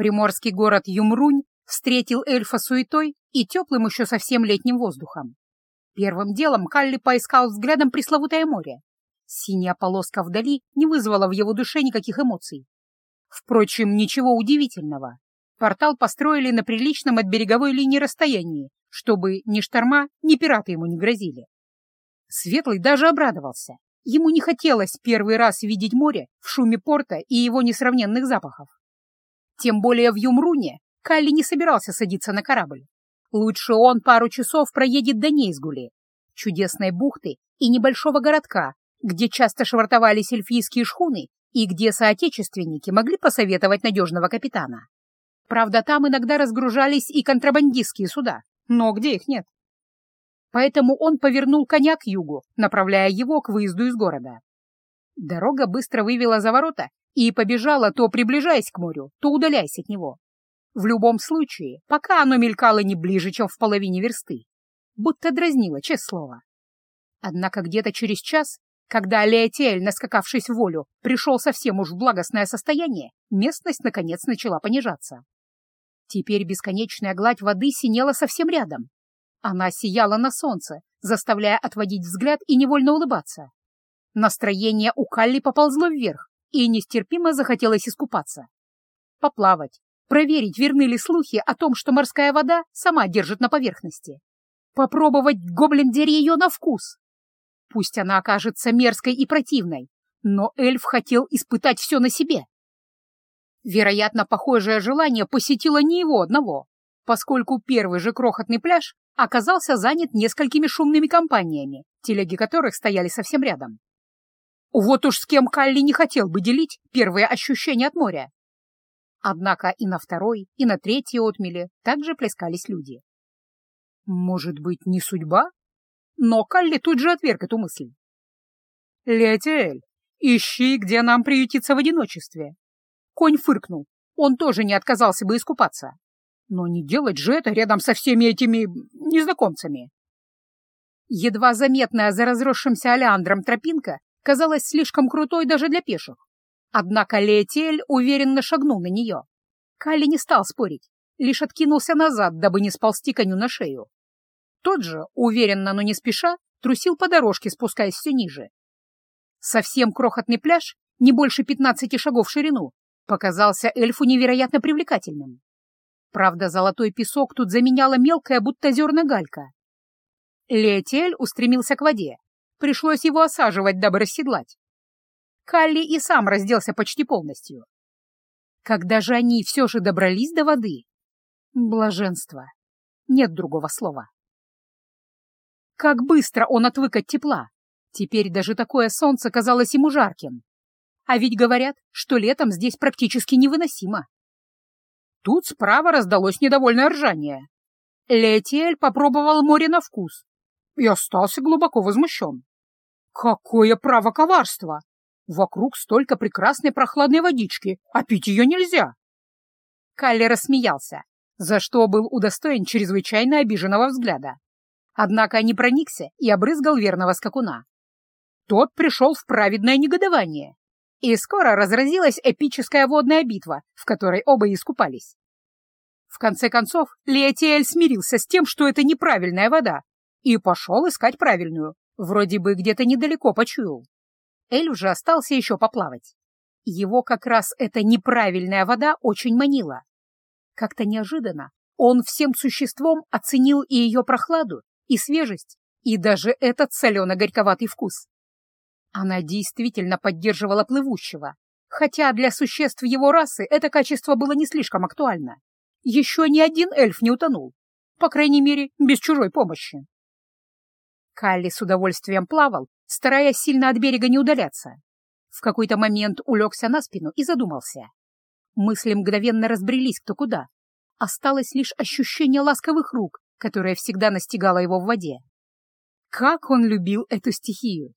Приморский город Юмрунь встретил эльфа суетой и теплым еще совсем летним воздухом. Первым делом Калли поискал взглядом пресловутое море. Синяя полоска вдали не вызвала в его душе никаких эмоций. Впрочем, ничего удивительного. Портал построили на приличном от береговой линии расстоянии, чтобы ни шторма, ни пираты ему не грозили. Светлый даже обрадовался. Ему не хотелось первый раз видеть море в шуме порта и его несравненных запахов. Тем более в Юмруне Калли не собирался садиться на корабль. Лучше он пару часов проедет до Нейзгули, чудесной бухты и небольшого городка, где часто швартовались эльфийские шхуны и где соотечественники могли посоветовать надежного капитана. Правда, там иногда разгружались и контрабандистские суда, но где их нет? Поэтому он повернул коня к югу, направляя его к выезду из города. Дорога быстро вывела за ворота и побежала, то приближаясь к морю, то удаляясь от него. В любом случае, пока оно мелькало не ближе, чем в половине версты, будто дразнило, честное слово. Однако где-то через час, когда Леотель, наскакавшись в волю, пришел совсем уж в благостное состояние, местность, наконец, начала понижаться. Теперь бесконечная гладь воды синела совсем рядом. Она сияла на солнце, заставляя отводить взгляд и невольно улыбаться. Настроение у Калли поползло вверх, и нестерпимо захотелось искупаться. Поплавать, проверить, верны ли слухи о том, что морская вода сама держит на поверхности. Попробовать гоблин-дерь ее на вкус. Пусть она окажется мерзкой и противной, но эльф хотел испытать все на себе. Вероятно, похожее желание посетило не его одного, поскольку первый же крохотный пляж оказался занят несколькими шумными компаниями, телеги которых стояли совсем рядом. Вот уж с кем Калли не хотел бы делить первые ощущения от моря. Однако и на второй, и на третьей отмеле также плескались люди. Может быть, не судьба? Но Калли тут же отверг эту мысль. «Летель, ищи, где нам приютиться в одиночестве». Конь фыркнул. Он тоже не отказался бы искупаться. Но не делать же это рядом со всеми этими незнакомцами. Едва заметная за разросшимся олеандром тропинка казалась слишком крутой даже для пеших. Однако Летель уверенно шагнул на нее. Калли не стал спорить, лишь откинулся назад, дабы не сползти коню на шею. Тот же, уверенно, но не спеша, трусил по дорожке, спускаясь все ниже. Совсем крохотный пляж, не больше пятнадцати шагов в ширину, показался эльфу невероятно привлекательным. Правда, золотой песок тут заменяла мелкая, будто зерна галька. Летель устремился к воде. Пришлось его осаживать, дабы расседлать. Калли и сам разделся почти полностью. Когда же они все же добрались до воды? Блаженство. Нет другого слова. Как быстро он отвык от тепла! Теперь даже такое солнце казалось ему жарким. А ведь говорят, что летом здесь практически невыносимо. Тут справа раздалось недовольное ржание. Летиэль попробовал море на вкус и остался глубоко возмущен. Какое право коварства! Вокруг столько прекрасной прохладной водички, а пить ее нельзя. Калли рассмеялся, за что был удостоен чрезвычайно обиженного взгляда. Однако не проникся и обрызгал верного скакуна. Тот пришел в праведное негодование, и скоро разразилась эпическая водная битва, в которой оба искупались. В конце концов, Леотиэль смирился с тем, что это неправильная вода, и пошел искать правильную, вроде бы где-то недалеко почуял. Эль уже остался еще поплавать. Его как раз эта неправильная вода очень манила. Как-то неожиданно он всем существом оценил и ее прохладу, и свежесть, и даже этот солено-горьковатый вкус. Она действительно поддерживала плывущего, хотя для существ его расы это качество было не слишком актуально. Еще ни один эльф не утонул, по крайней мере, без чужой помощи. Калли с удовольствием плавал, стараясь сильно от берега не удаляться. В какой-то момент улегся на спину и задумался. Мысли мгновенно разбрелись кто куда. Осталось лишь ощущение ласковых рук, которое всегда настигало его в воде. Как он любил эту стихию!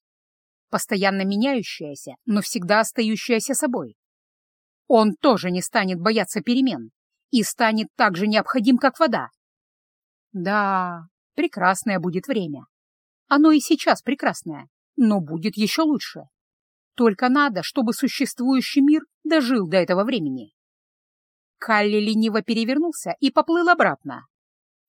Постоянно меняющаяся, но всегда остающаяся собой. Он тоже не станет бояться перемен и станет так же необходим, как вода. Да, прекрасное будет время. Оно и сейчас прекрасное но будет еще лучше. Только надо, чтобы существующий мир дожил до этого времени. Калли лениво перевернулся и поплыл обратно.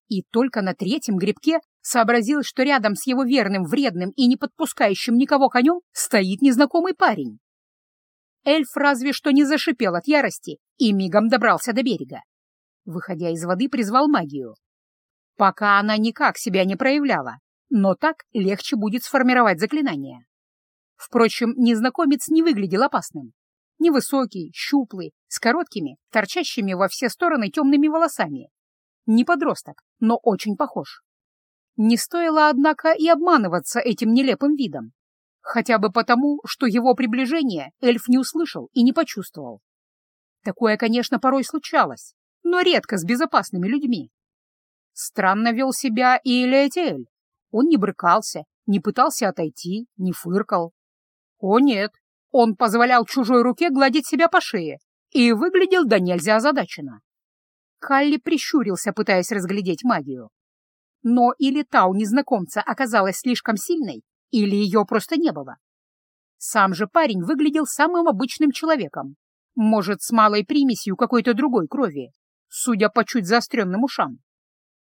И только на третьем грибке сообразил, что рядом с его верным, вредным и не подпускающим никого конем стоит незнакомый парень. Эльф разве что не зашипел от ярости и мигом добрался до берега. Выходя из воды, призвал магию. Пока она никак себя не проявляла, но так легче будет сформировать заклинание. Впрочем, незнакомец не выглядел опасным. Невысокий, щуплый, с короткими, торчащими во все стороны темными волосами. Не подросток, но очень похож. Не стоило, однако, и обманываться этим нелепым видом. Хотя бы потому, что его приближение эльф не услышал и не почувствовал. Такое, конечно, порой случалось, но редко с безопасными людьми. Странно вел себя и Элиэтель. Он не брыкался, не пытался отойти, не фыркал. О нет, он позволял чужой руке гладить себя по шее и выглядел да нельзя озадаченно. Халли прищурился, пытаясь разглядеть магию. Но или та у незнакомца оказалась слишком сильной, или ее просто не было. Сам же парень выглядел самым обычным человеком, может, с малой примесью какой-то другой крови, судя по чуть заостренным ушам.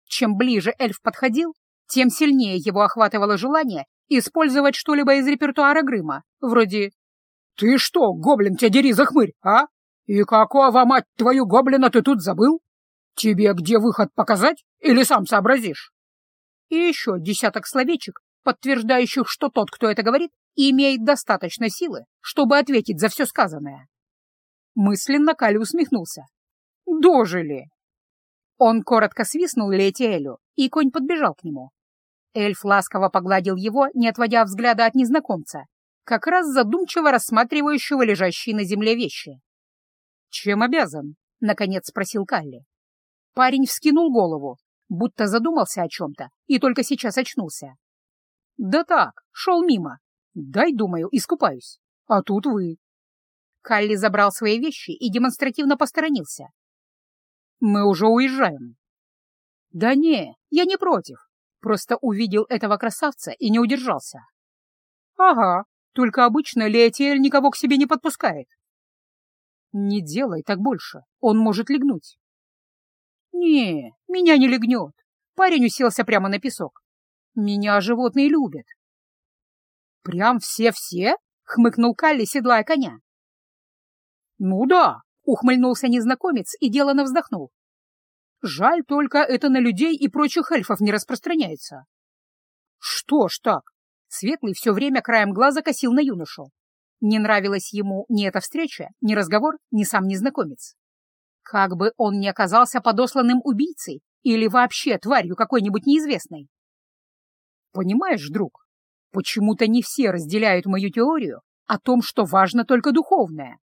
Чем ближе эльф подходил, тем сильнее его охватывало желание использовать что-либо из репертуара Грыма, вроде «Ты что, гоблин, тебя дери за хмырь, а? И какого, мать твою, гоблина ты тут забыл? Тебе где выход показать или сам сообразишь?» И еще десяток словечек, подтверждающих, что тот, кто это говорит, имеет достаточно силы, чтобы ответить за все сказанное. Мысленно Кали усмехнулся. «Дожили!» Он коротко свистнул Летиэлю, и конь подбежал к нему. Эльф ласково погладил его, не отводя взгляда от незнакомца, как раз задумчиво рассматривающего лежащие на земле вещи. «Чем обязан?» — наконец спросил Калли. Парень вскинул голову, будто задумался о чем-то и только сейчас очнулся. «Да так, шел мимо. Дай, думаю, искупаюсь. А тут вы». Калли забрал свои вещи и демонстративно посторонился. «Мы уже уезжаем». «Да не, я не против. Просто увидел этого красавца и не удержался». «Ага, только обычно Леотиэль никого к себе не подпускает. Не делай так больше, он может легнуть. Не, меня не легнет. Парень уселся прямо на песок. Меня животные любят. Прям все-все? Хмыкнул Калли, седлая коня. Ну да, ухмыльнулся незнакомец и делано вздохнул. Жаль только это на людей и прочих эльфов не распространяется. Что ж так? Светлый все время краем глаза косил на юношу. Не нравилась ему ни эта встреча, ни разговор, ни сам незнакомец. Как бы он ни оказался подосланным убийцей или вообще тварью какой-нибудь неизвестной. Понимаешь, друг, почему-то не все разделяют мою теорию о том, что важно только духовное,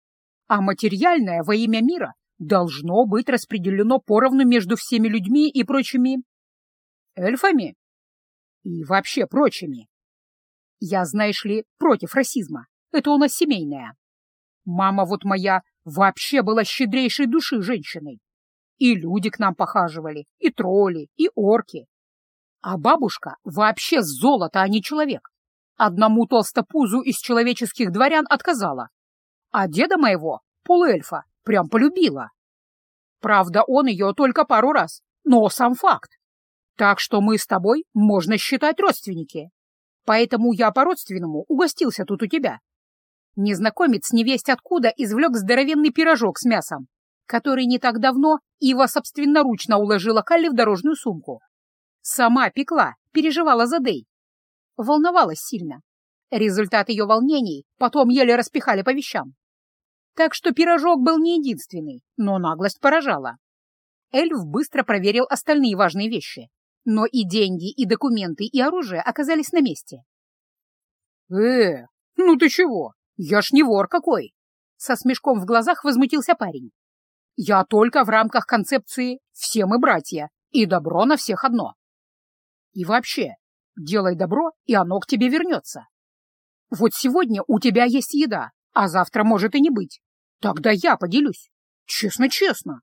а материальное во имя мира должно быть распределено поровну между всеми людьми и прочими эльфами и вообще прочими. Я, знаешь ли, против расизма. Это у нас семейное. Мама вот моя вообще была щедрейшей души женщиной. И люди к нам похаживали, и тролли, и орки. А бабушка вообще золото, а не человек. Одному толстопузу из человеческих дворян отказала. А деда моего, полуэльфа, прям полюбила. Правда, он ее только пару раз, но сам факт. Так что мы с тобой, можно считать, родственники. Поэтому я по-родственному угостился тут у тебя. Незнакомец невесть откуда извлек здоровенный пирожок с мясом, который не так давно Ива собственноручно уложила Калли в дорожную сумку. Сама пекла, переживала за Дэй. Волновалась сильно. Результат ее волнений потом еле распихали по вещам. Так что пирожок был не единственный, но наглость поражала. Эльф быстро проверил остальные важные вещи. Но и деньги, и документы, и оружие оказались на месте. «Э, ну ты чего? Я ж не вор какой!» Со смешком в глазах возмутился парень. «Я только в рамках концепции «все мы братья» и добро на всех одно. И вообще, делай добро, и оно к тебе вернется. Вот сегодня у тебя есть еда, а завтра может и не быть. Тогда я поделюсь. Честно-честно.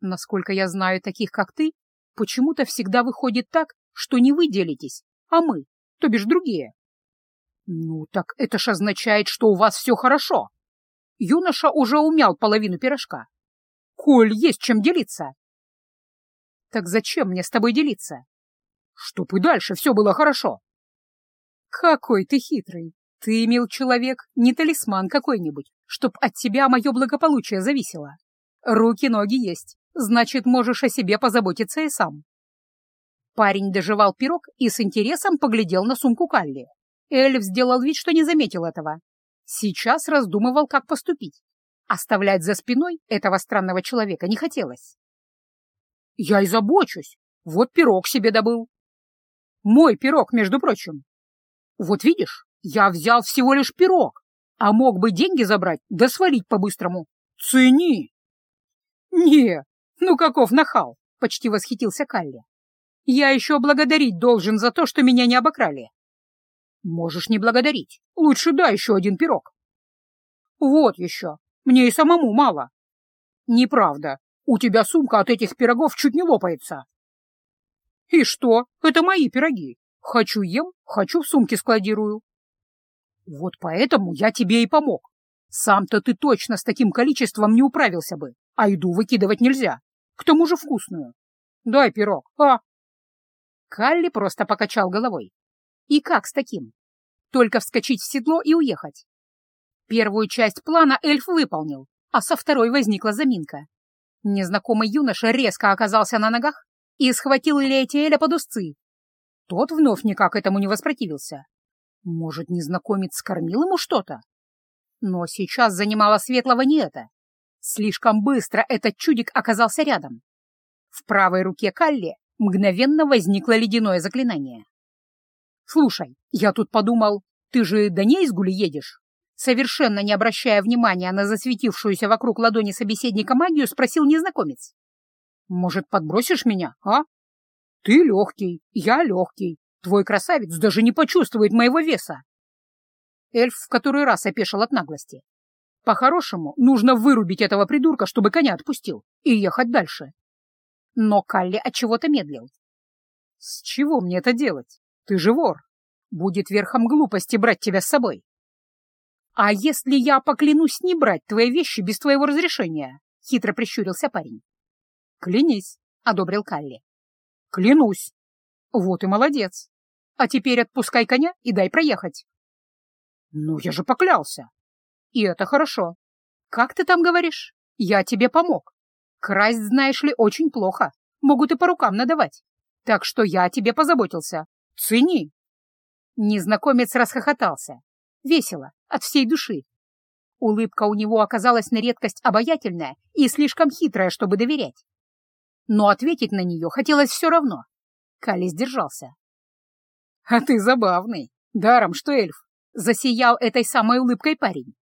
Насколько я знаю таких, как ты, Почему-то всегда выходит так, что не вы делитесь, а мы, то бишь другие. Ну, так это ж означает, что у вас все хорошо. Юноша уже умял половину пирожка. коль есть чем делиться. Так зачем мне с тобой делиться? Чтоб и дальше все было хорошо. Какой ты хитрый. Ты, мил человек, не талисман какой-нибудь, чтоб от тебя мое благополучие зависело. Руки-ноги есть, значит, можешь о себе позаботиться и сам. Парень доживал пирог и с интересом поглядел на сумку Калли. Эльф сделал вид, что не заметил этого. Сейчас раздумывал, как поступить. Оставлять за спиной этого странного человека не хотелось. «Я и забочусь. Вот пирог себе добыл. Мой пирог, между прочим. Вот видишь, я взял всего лишь пирог, а мог бы деньги забрать да свалить по-быстрому. Цени!» «Не, ну каков нахал!» — почти восхитился Калли. «Я еще благодарить должен за то, что меня не обокрали». «Можешь не благодарить. Лучше дай еще один пирог». «Вот еще. Мне и самому мало». «Неправда. У тебя сумка от этих пирогов чуть не лопается». «И что? Это мои пироги. Хочу ем, хочу в сумке складирую». «Вот поэтому я тебе и помог. Сам-то ты точно с таким количеством не управился бы, а еду выкидывать нельзя. К тому же вкусную. Дай пирог, а?» Калли просто покачал головой. «И как с таким? Только вскочить в седло и уехать. Первую часть плана эльф выполнил, а со второй возникла заминка. Незнакомый юноша резко оказался на ногах и схватил Лейтиэля под узцы. Тот вновь никак этому не воспротивился. Может, незнакомец скормил ему что-то? Но сейчас занимало Светлого не это. Слишком быстро этот чудик оказался рядом. В правой руке Калли мгновенно возникло ледяное заклинание. «Слушай, я тут подумал, ты же до Нейзгули едешь?» Совершенно не обращая внимания на засветившуюся вокруг ладони собеседника магию, спросил незнакомец. «Может, подбросишь меня, а? Ты легкий, я легкий. Твой красавец даже не почувствует моего веса». Эльф в который раз опешил от наглости. По-хорошему, нужно вырубить этого придурка, чтобы коня отпустил, и ехать дальше. Но Калли от чего то медлил. «С чего мне это делать? Ты же вор. Будет верхом глупости брать тебя с собой». «А если я поклянусь не брать твои вещи без твоего разрешения?» — хитро прищурился парень. «Клянись», — одобрил Калли. «Клянусь». «Вот и молодец. А теперь отпускай коня и дай проехать». «Ну, я же поклялся». «И это хорошо. Как ты там говоришь? Я тебе помог. Красть, знаешь ли, очень плохо. Могут и по рукам надавать. Так что я о тебе позаботился. Цени». Незнакомец расхохотался. Весело, от всей души. Улыбка у него оказалась на редкость обаятельная и слишком хитрая, чтобы доверять. Но ответить на нее хотелось все равно. Калли сдержался. — А ты забавный. Даром, что эльф. Засиял этой самой улыбкой парень.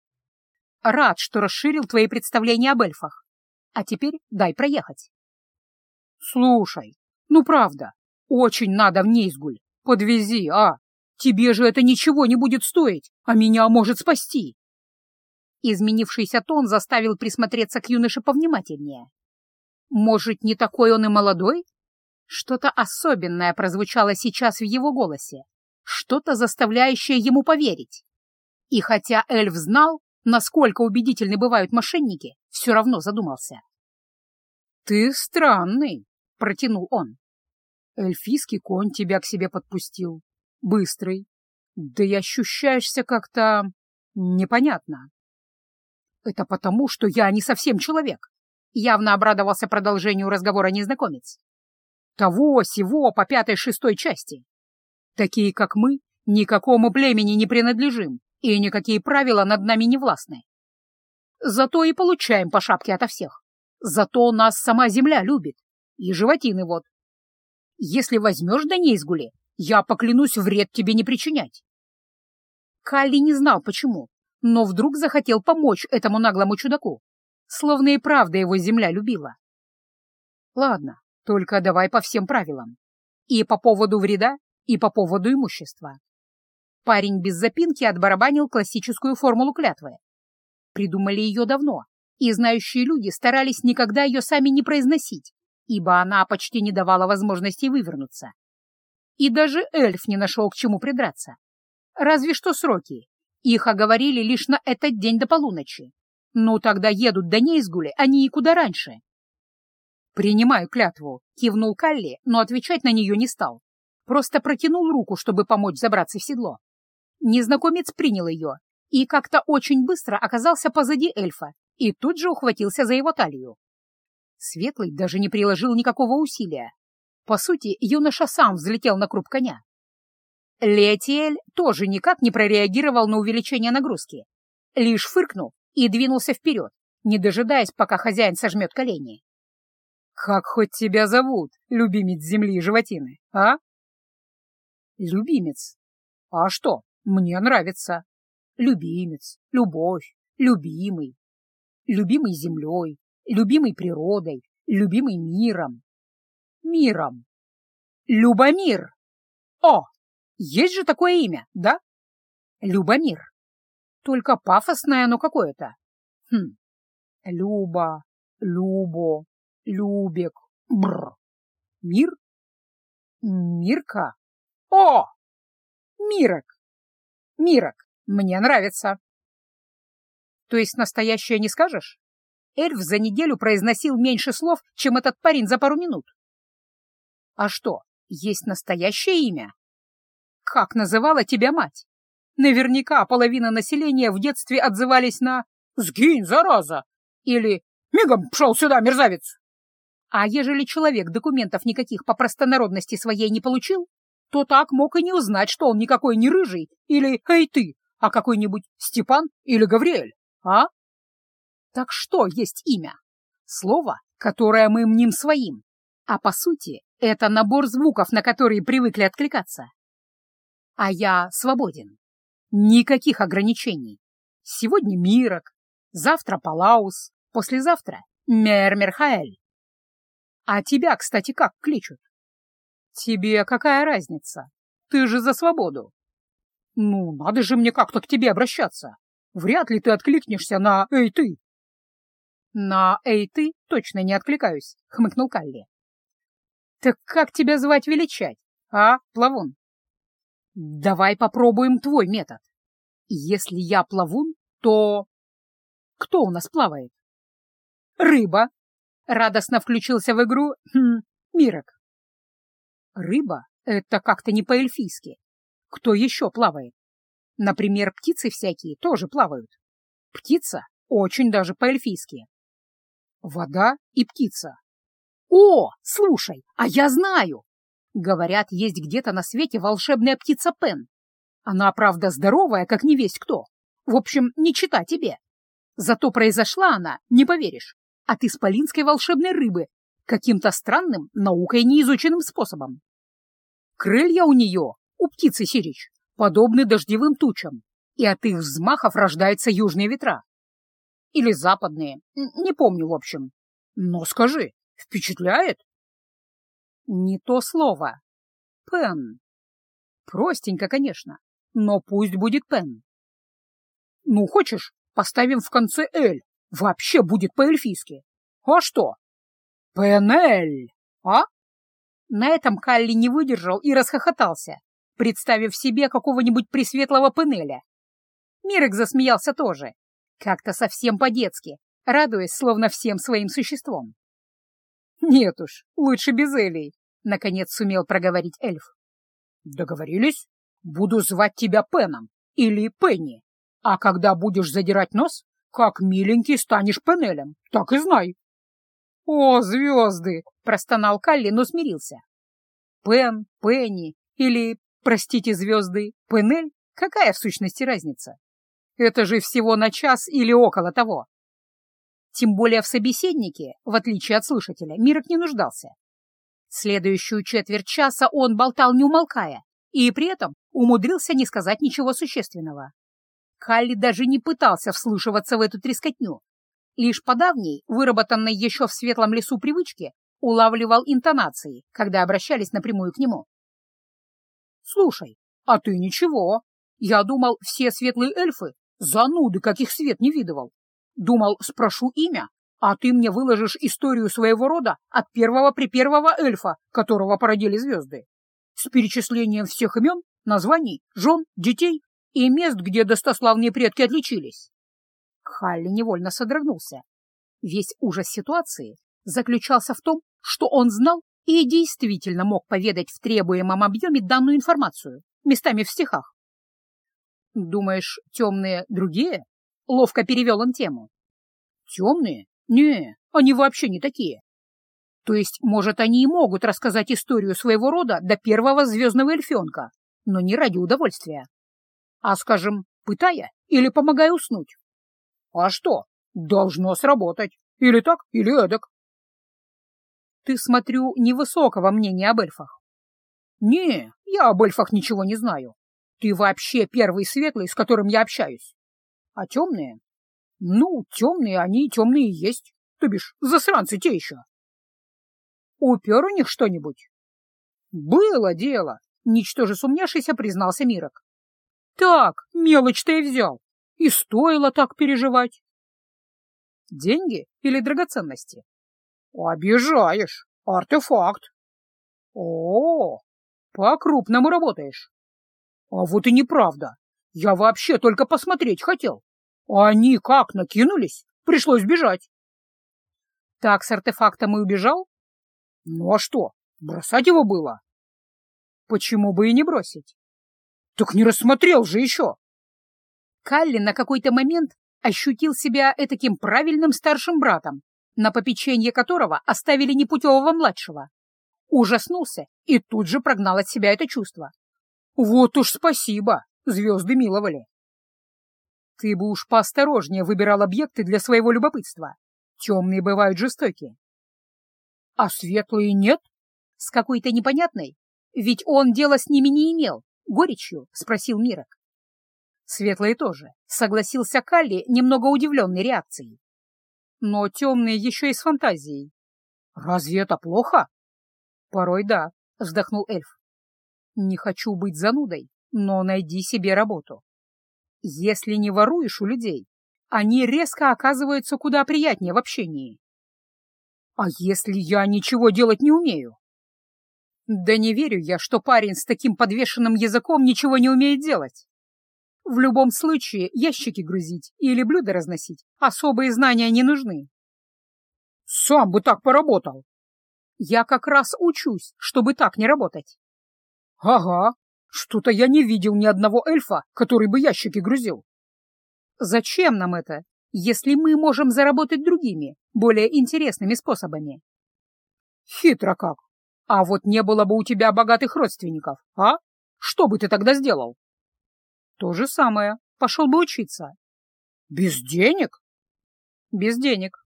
Рад, что расширил твои представления об эльфах. А теперь дай проехать. — Слушай, ну правда, очень надо в Нейсгуль. Подвези, а? Тебе же это ничего не будет стоить, а меня может спасти. Изменившийся тон заставил присмотреться к юноше повнимательнее. Может, не такой он и молодой? Что-то особенное прозвучало сейчас в его голосе, что-то заставляющее ему поверить. И хотя эльф знал, насколько убедительны бывают мошенники, все равно задумался. «Ты странный», — протянул он. «Эльфийский конь тебя к себе подпустил быстрый, да и ощущаешься как-то непонятно. Это потому, что я не совсем человек. Явно обрадовался продолжению разговора незнакомец. Того, сего, по пятой-шестой части. Такие, как мы, никакому племени не принадлежим, и никакие правила над нами не властны. Зато и получаем по шапке ото всех. Зато нас сама земля любит. И животины вот. Если возьмешь да не изгули, я поклянусь вред тебе не причинять. Калли не знал, почему, но вдруг захотел помочь этому наглому чудаку, словно и правда его земля любила. Ладно, только давай по всем правилам. И по поводу вреда, и по поводу имущества. Парень без запинки отбарабанил классическую формулу клятвы. Придумали ее давно, и знающие люди старались никогда ее сами не произносить, ибо она почти не давала возможности вывернуться. И даже эльф не нашел к чему придраться. Разве что сроки. Их оговорили лишь на этот день до полуночи. Ну, тогда едут до Нейсгули они и куда раньше. «Принимаю клятву», — кивнул Калли, но отвечать на нее не стал. Просто протянул руку, чтобы помочь забраться в седло. Незнакомец принял ее и как-то очень быстро оказался позади эльфа и тут же ухватился за его талию. Светлый даже не приложил никакого усилия. По сути, юноша сам взлетел на круп коня. Летиэль тоже никак не прореагировал на увеличение нагрузки. Лишь фыркнул и двинулся вперед, не дожидаясь, пока хозяин сожмет колени. «Как хоть тебя зовут, любимец земли и животины, а?» «Любимец. А что, мне нравится. Любимец, любовь, любимый. Любимый землей, любимый природой, любимый миром. Миром. Любомир. О, есть же такое имя, да? Любомир. Только пафосное оно какое-то. Хм. Люба, Любо, Любек, Бр. Мир? Мирка? О! Мирок. Мирок. Мне нравится. То есть настоящее не скажешь? Эльф за неделю произносил меньше слов, чем этот парень за пару минут. А что, есть настоящее имя? Как называла тебя мать? Наверняка половина населения в детстве отзывались на «Сгинь, зараза!» или «Мигом пшел сюда, мерзавец!» А ежели человек документов никаких по простонародности своей не получил, то так мог и не узнать, что он никакой не рыжий или «Эй ты!», а какой-нибудь Степан или Гавриэль, а? Так что есть имя? Слово, которое мы мним своим. А по сути, это набор звуков, на которые привыкли откликаться. А я свободен. Никаких ограничений. Сегодня Мирок, завтра Палаус, послезавтра Мермерхаэль. А тебя, кстати, как кличут? Тебе какая разница? Ты же за свободу. Ну, надо же мне как-то к тебе обращаться. Вряд ли ты откликнешься на «Эй, ты!» «На «Эй, ты» точно не откликаюсь», — хмыкнул Калли. «Так как тебя звать величать, а, Плавун?» «Давай попробуем твой метод. Если я плавун, то... Кто у нас плавает?» «Рыба!» — радостно включился в игру хм, Мирок. «Рыба — это как-то не по-эльфийски. Кто еще плавает? Например, птицы всякие тоже плавают. Птица очень даже по-эльфийски. Вода и птица. О, слушай, а я знаю! Говорят, есть где-то на свете волшебная птица Пен. Она, правда, здоровая, как не весть кто. В общем, не чита тебе. Зато произошла она, не поверишь, от исполинской волшебной рыбы, каким-то странным, наукой неизученным способом. Крылья у нее, у птицы сирич, подобны дождевым тучам, и от их взмахов рождаются южные ветра. Или западные, не помню, в общем. Но скажи, впечатляет? Не то слово. Пен. Простенько, конечно, но пусть будет Пен. Ну, хочешь, поставим в конце «эль», вообще будет по-эльфийски. А что? Пенель, а? На этом Калли не выдержал и расхохотался представив себе какого-нибудь пресветлого панеля. Мирек засмеялся тоже, как-то совсем по-детски, радуясь словно всем своим существом. «Нет уж, лучше без Элей», — наконец сумел проговорить эльф. «Договорились? Буду звать тебя Пеном или Пенни, а когда будешь задирать нос, как миленький станешь Пенелем, так и знай». «О, звезды!» — простонал Калли, но смирился. Пен, Пенни или Простите, звезды, панель? Какая в сущности разница? Это же всего на час или около того. Тем более в собеседнике, в отличие от слушателя, Мирок не нуждался. Следующую четверть часа он болтал не умолкая, и при этом умудрился не сказать ничего существенного. Калли даже не пытался вслушиваться в эту трескотню. Лишь по давней, выработанной еще в светлом лесу привычке, улавливал интонации, когда обращались напрямую к нему. Слушай, а ты ничего. Я думал, все светлые эльфы — зануды, каких свет не видывал. Думал, спрошу имя, а ты мне выложишь историю своего рода от первого при первого эльфа, которого породили звезды. С перечислением всех имен, названий, жен, детей и мест, где достославные предки отличились. Халли невольно содрогнулся. Весь ужас ситуации заключался в том, что он знал и действительно мог поведать в требуемом объеме данную информацию, местами в стихах. «Думаешь, темные другие?» — ловко перевел он тему. «Темные? Не, они вообще не такие. То есть, может, они и могут рассказать историю своего рода до первого звездного эльфенка, но не ради удовольствия. А, скажем, пытая или помогая уснуть. А что? Должно сработать. Или так, или эдак. Ты, смотрю, невысокого мнения об эльфах. Не, я об эльфах ничего не знаю. Ты вообще первый светлый, с которым я общаюсь. А темные? Ну, темные они и темные есть. То бишь, засранцы те еще. Упер у них что-нибудь? Было дело, ничтоже сумняшися признался Мирок. Так, мелочь-то и взял. И стоило так переживать. Деньги или драгоценности? Обижаешь. Артефакт. О, по-крупному работаешь. А вот и неправда. Я вообще только посмотреть хотел. Они как накинулись, пришлось бежать. Так с артефактом и убежал? Ну а что, бросать его было? Почему бы и не бросить? Так не рассмотрел же еще. Калли на какой-то момент ощутил себя этаким правильным старшим братом, на попечение которого оставили непутевого младшего. Ужаснулся и тут же прогнал от себя это чувство. Вот уж спасибо, звезды миловали. Ты бы уж поосторожнее выбирал объекты для своего любопытства. Темные бывают жестокие. А светлые нет? С какой-то непонятной? Ведь он дела с ними не имел. Горечью? Спросил Мирок. Светлые тоже, согласился Калли, немного удивленной реакцией. Но темные еще и с фантазией. Разве это плохо? Порой да, вздохнул эльф. Не хочу быть занудой, но найди себе работу. Если не воруешь у людей, они резко оказываются куда приятнее в общении. А если я ничего делать не умею? Да не верю я, что парень с таким подвешенным языком ничего не умеет делать. В любом случае, ящики грузить или блюда разносить особые знания не нужны. Сам бы так поработал. Я как раз учусь, чтобы так не работать. Ага, что-то я не видел ни одного эльфа, который бы ящики грузил. Зачем нам это, если мы можем заработать другими, более интересными способами? Хитро как. А вот не было бы у тебя богатых родственников, а? Что бы ты тогда сделал? То же самое. Пошел бы учиться. Без денег? Без денег.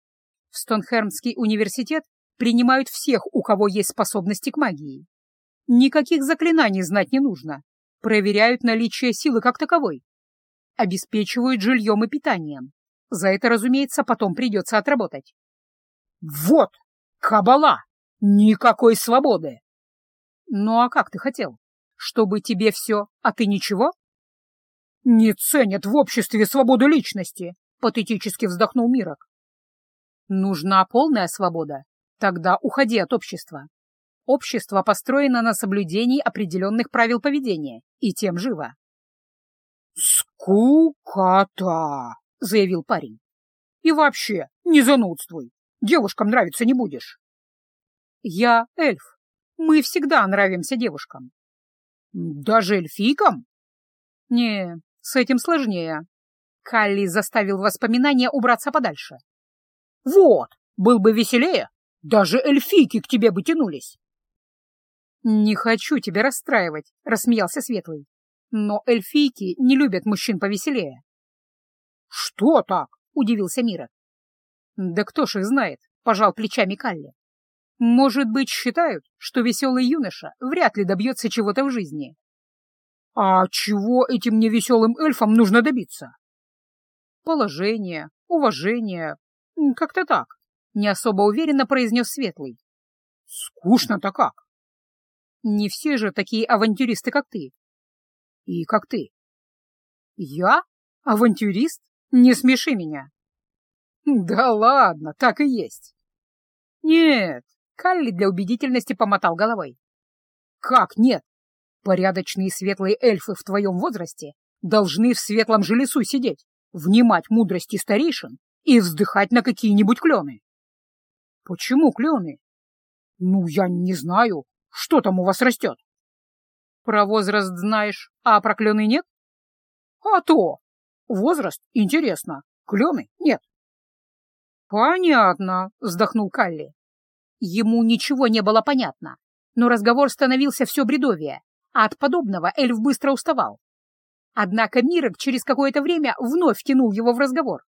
В Стонхермский университет принимают всех, у кого есть способности к магии. Никаких заклинаний знать не нужно. Проверяют наличие силы как таковой. Обеспечивают жильем и питанием. За это, разумеется, потом придется отработать. Вот! Кабала! Никакой свободы! Ну а как ты хотел? Чтобы тебе все, а ты ничего? Не ценят в обществе свободу личности, патетически вздохнул Мирок. Нужна полная свобода. Тогда уходи от общества. Общество построено на соблюдении определенных правил поведения, и тем живо. «Скукота!» — заявил парень. «И вообще, не занудствуй, девушкам нравиться не будешь». «Я эльф. Мы всегда нравимся девушкам». «Даже эльфийкам?» «Не, с этим сложнее». Калли заставил воспоминания убраться подальше. «Вот, был бы веселее, даже эльфийки к тебе бы тянулись». «Не хочу тебя расстраивать», — рассмеялся Светлый. «Но эльфийки не любят мужчин повеселее». «Что так?» — удивился Мира. «Да кто ж их знает», — пожал плечами Калли. «Может быть, считают, что веселый юноша вряд ли добьется чего-то в жизни». «А чего этим невеселым эльфам нужно добиться?» «Положение, уважение, как-то так», — не особо уверенно произнес Светлый. «Скучно-то как?» Не все же такие авантюристы, как ты. И как ты. Я? Авантюрист? Не смеши меня. Да ладно, так и есть. Нет, Калли для убедительности помотал головой. Как нет? Порядочные светлые эльфы в твоем возрасте должны в светлом же лесу сидеть, внимать мудрости старейшин и вздыхать на какие-нибудь клены. Почему клены? Ну, я не знаю. Что там у вас растет? Про возраст знаешь, а про клены нет? А то! Возраст — интересно, клены — нет. Понятно, вздохнул Калли. Ему ничего не было понятно, но разговор становился все бредовее, а от подобного эльф быстро уставал. Однако Мирок через какое-то время вновь втянул его в разговор.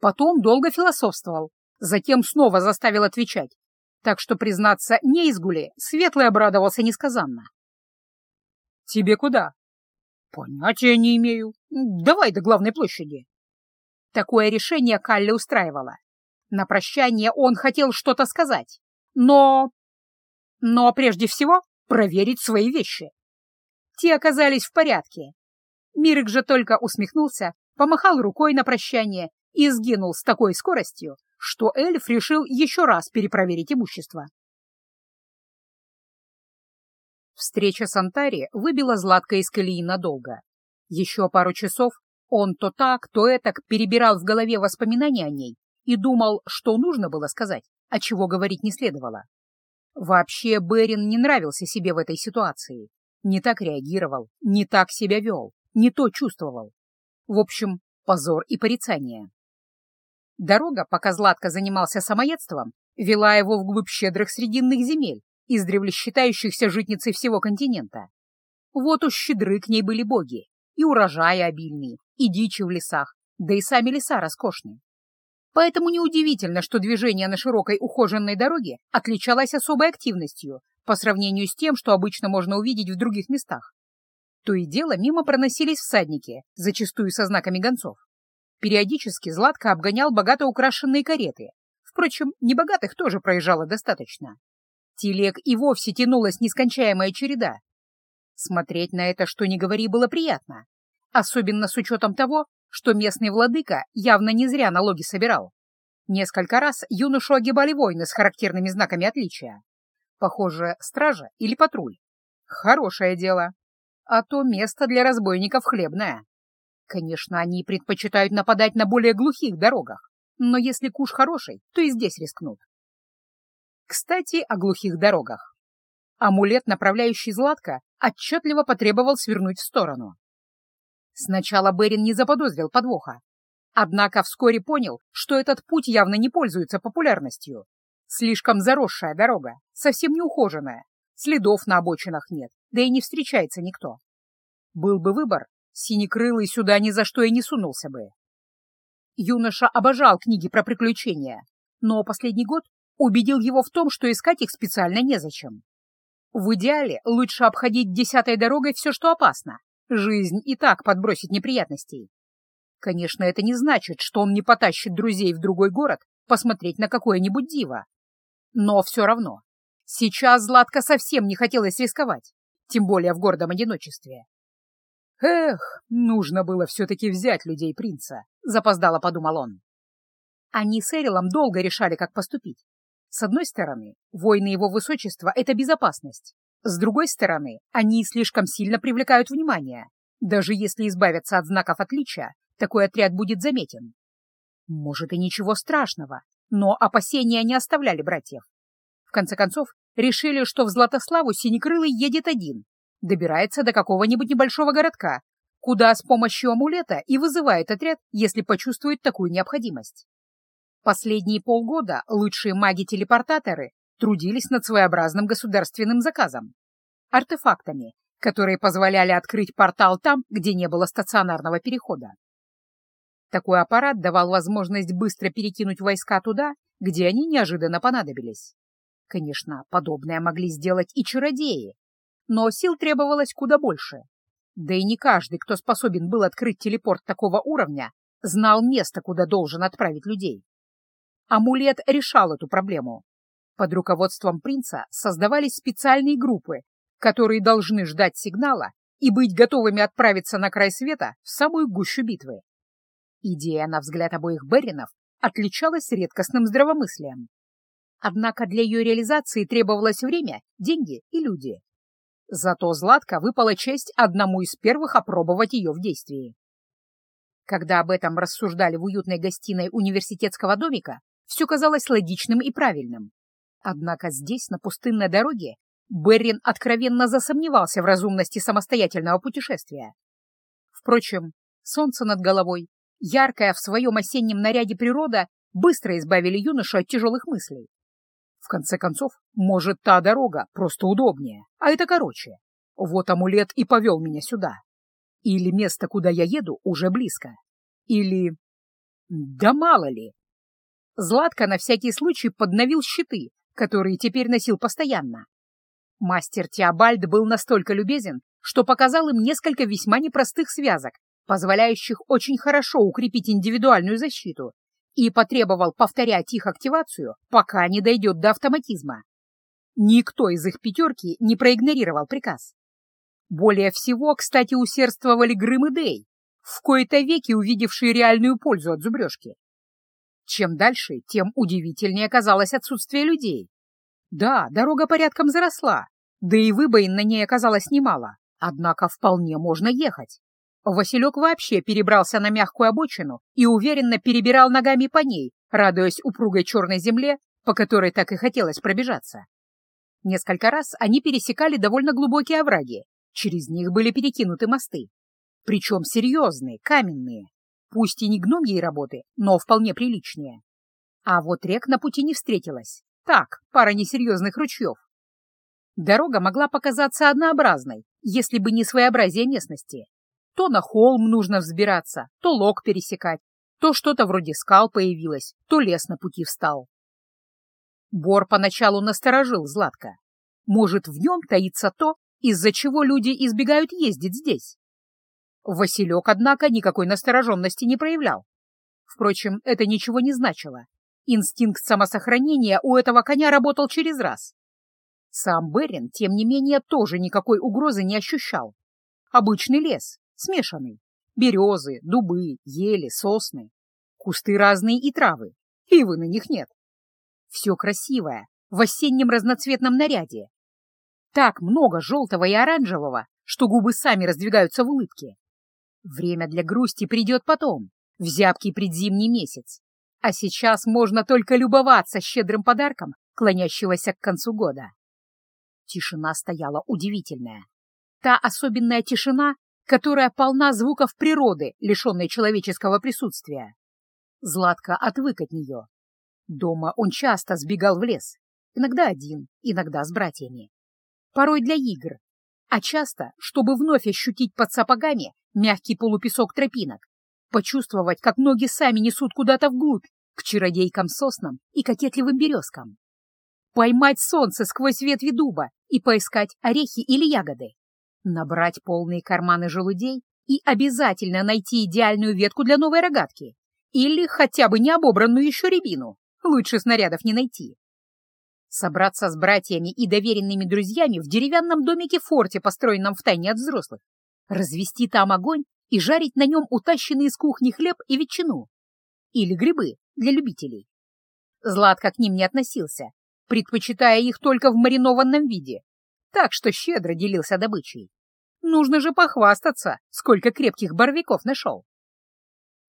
Потом долго философствовал, затем снова заставил отвечать, так что, признаться, не изгули, Светлый обрадовался несказанно. «Тебе куда?» «Понятия не имею. Давай до главной площади». Такое решение Калли устраивало. На прощание он хотел что-то сказать, но... Но прежде всего проверить свои вещи. Те оказались в порядке. Мирик же только усмехнулся, помахал рукой на прощание и сгинул с такой скоростью, что эльф решил еще раз перепроверить имущество. Встреча с Антари выбила Златка из колеи надолго. Еще пару часов он то так, то этак перебирал в голове воспоминания о ней и думал, что нужно было сказать, а чего говорить не следовало. Вообще Берин не нравился себе в этой ситуации. Не так реагировал, не так себя вел, не то чувствовал. В общем, позор и порицание. Дорога, пока Златко занимался самоедством, вела его вглубь щедрых срединных земель, издревле считающихся житницей всего континента. Вот уж щедры к ней были боги, и урожаи обильные, и дичи в лесах, да и сами леса роскошные. Поэтому неудивительно, что движение на широкой ухоженной дороге отличалось особой активностью по сравнению с тем, что обычно можно увидеть в других местах. То и дело мимо проносились всадники, зачастую со знаками гонцов. Периодически Златко обгонял богато украшенные кареты. Впрочем, небогатых тоже проезжало достаточно. Телег и вовсе тянулась нескончаемая череда. Смотреть на это, что ни говори, было приятно. Особенно с учетом того, что местный владыка явно не зря налоги собирал. Несколько раз юношу огибали воины с характерными знаками отличия. Похоже, стража или патруль. Хорошее дело. А то место для разбойников хлебное. Конечно, они предпочитают нападать на более глухих дорогах, но если куш хороший, то и здесь рискнут. Кстати, о глухих дорогах. Амулет, направляющий Златка, отчетливо потребовал свернуть в сторону. Сначала Берин не заподозрил подвоха, однако вскоре понял, что этот путь явно не пользуется популярностью. Слишком заросшая дорога, совсем не ухоженная, следов на обочинах нет, да и не встречается никто. Был бы выбор, Синекрылый сюда ни за что и не сунулся бы. Юноша обожал книги про приключения, но последний год убедил его в том, что искать их специально незачем. В идеале лучше обходить десятой дорогой все, что опасно. Жизнь и так подбросит неприятностей. Конечно, это не значит, что он не потащит друзей в другой город посмотреть на какое-нибудь диво. Но все равно, сейчас Златко совсем не хотелось рисковать, тем более в гордом одиночестве. «Эх, нужно было все-таки взять людей принца», — запоздало подумал он. Они с Эрилом долго решали, как поступить. С одной стороны, войны его высочества — это безопасность. С другой стороны, они слишком сильно привлекают внимание. Даже если избавиться от знаков отличия, такой отряд будет заметен. Может, и ничего страшного, но опасения не оставляли братьев. В конце концов, решили, что в Златославу Синекрылый едет один, добирается до какого-нибудь небольшого городка, куда с помощью амулета и вызывает отряд, если почувствует такую необходимость. Последние полгода лучшие маги-телепортаторы трудились над своеобразным государственным заказом — артефактами, которые позволяли открыть портал там, где не было стационарного перехода. Такой аппарат давал возможность быстро перекинуть войска туда, где они неожиданно понадобились. Конечно, подобное могли сделать и чародеи, но сил требовалось куда больше. Да и не каждый, кто способен был открыть телепорт такого уровня, знал место, куда должен отправить людей. Амулет решал эту проблему. Под руководством принца создавались специальные группы, которые должны ждать сигнала и быть готовыми отправиться на край света в самую гущу битвы. Идея, на взгляд обоих Беринов, отличалась редкостным здравомыслием. Однако для ее реализации требовалось время, деньги и люди. Зато Златка выпала честь одному из первых опробовать ее в действии. Когда об этом рассуждали в уютной гостиной университетского домика, все казалось логичным и правильным. Однако здесь, на пустынной дороге, Беррин откровенно засомневался в разумности самостоятельного путешествия. Впрочем, солнце над головой, яркое в своем осеннем наряде природа, быстро избавили юношу от тяжелых мыслей. В конце концов, может, та дорога просто удобнее, а это короче. Вот амулет и повел меня сюда. Или место, куда я еду, уже близко. Или... Да мало ли. Златко на всякий случай подновил щиты, которые теперь носил постоянно. Мастер Теобальд был настолько любезен, что показал им несколько весьма непростых связок, позволяющих очень хорошо укрепить индивидуальную защиту и потребовал повторять их активацию, пока не дойдет до автоматизма. Никто из их пятерки не проигнорировал приказ. Более всего, кстати, усердствовали Грым и Дэй, в кои-то веки увидевшие реальную пользу от зубрежки. Чем дальше, тем удивительнее оказалось отсутствие людей. Да, дорога порядком заросла, да и выбоин на ней оказалось немало, однако вполне можно ехать. Василек вообще перебрался на мягкую обочину и уверенно перебирал ногами по ней, радуясь упругой черной земле, по которой так и хотелось пробежаться. Несколько раз они пересекали довольно глубокие овраги, через них были перекинуты мосты. Причем серьезные, каменные, пусть и не гномьей работы, но вполне приличные. А вот рек на пути не встретилось. Так, пара несерьезных ручьев. Дорога могла показаться однообразной, если бы не своеобразие местности. То на холм нужно взбираться, то лог пересекать, то что-то вроде скал появилось, то лес на пути встал. Бор поначалу насторожил Златка. Может, в нем таится то, из-за чего люди избегают ездить здесь? Василек, однако, никакой настороженности не проявлял. Впрочем, это ничего не значило. Инстинкт самосохранения у этого коня работал через раз. Сам Берин, тем не менее, тоже никакой угрозы не ощущал. Обычный лес, смешанный. Березы, дубы, ели, сосны. Кусты разные и травы. Ивы на них нет. Все красивое, в осеннем разноцветном наряде. Так много желтого и оранжевого, что губы сами раздвигаются в улыбке. Время для грусти придет потом, в зябкий предзимний месяц. А сейчас можно только любоваться щедрым подарком, клонящегося к концу года. Тишина стояла удивительная. Та особенная тишина, которая полна звуков природы, лишенной человеческого присутствия. Златко отвык от нее. Дома он часто сбегал в лес, иногда один, иногда с братьями. Порой для игр, а часто, чтобы вновь ощутить под сапогами мягкий полупесок тропинок, почувствовать, как ноги сами несут куда-то вглубь, к чародейкам соснам и кокетливым березкам. Поймать солнце сквозь ветви дуба и поискать орехи или ягоды. Набрать полные карманы желудей и обязательно найти идеальную ветку для новой рогатки. Или хотя бы не обобранную еще рябину, лучше снарядов не найти. Собраться с братьями и доверенными друзьями в деревянном домике-форте, построенном втайне от взрослых, развести там огонь и жарить на нем утащенный из кухни хлеб и ветчину. Или грибы для любителей. Златко к ним не относился, предпочитая их только в маринованном виде, так что щедро делился добычей. Нужно же похвастаться, сколько крепких боровиков нашел.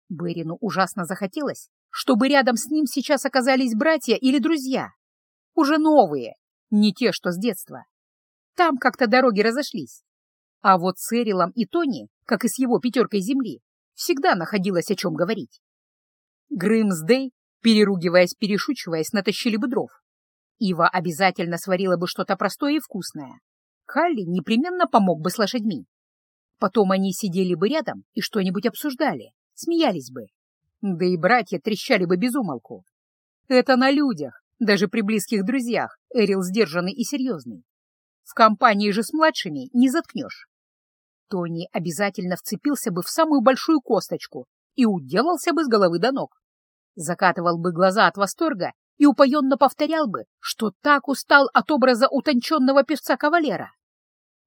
Берину ужасно захотелось, чтобы рядом с ним сейчас оказались братья или друзья. Уже новые, не те, что с детства. Там как-то дороги разошлись. А вот с Эрилом и Тони, как и с его пятеркой земли, всегда находилось о чем говорить. Грым с Дэй, переругиваясь, перешучиваясь, натащили бы дров. Ива обязательно сварила бы что-то простое и вкусное. Халли непременно помог бы с лошадьми. Потом они сидели бы рядом и что-нибудь обсуждали, смеялись бы. Да и братья трещали бы без умолку. Это на людях, даже при близких друзьях, Эрил сдержанный и серьезный. В компании же с младшими не заткнешь. Тони обязательно вцепился бы в самую большую косточку и уделался бы с головы до ног. Закатывал бы глаза от восторга и упоенно повторял бы, что так устал от образа утонченного певца-кавалера.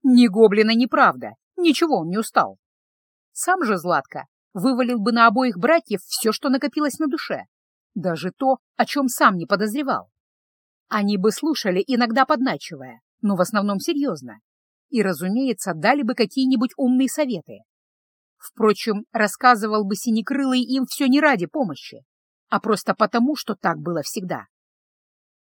Ни гоблина, ни правда, ничего он не устал. Сам же Златко вывалил бы на обоих братьев все, что накопилось на душе, даже то, о чем сам не подозревал. Они бы слушали, иногда подначивая, но в основном серьезно, и, разумеется, дали бы какие-нибудь умные советы. Впрочем, рассказывал бы Синекрылый им все не ради помощи, а просто потому, что так было всегда.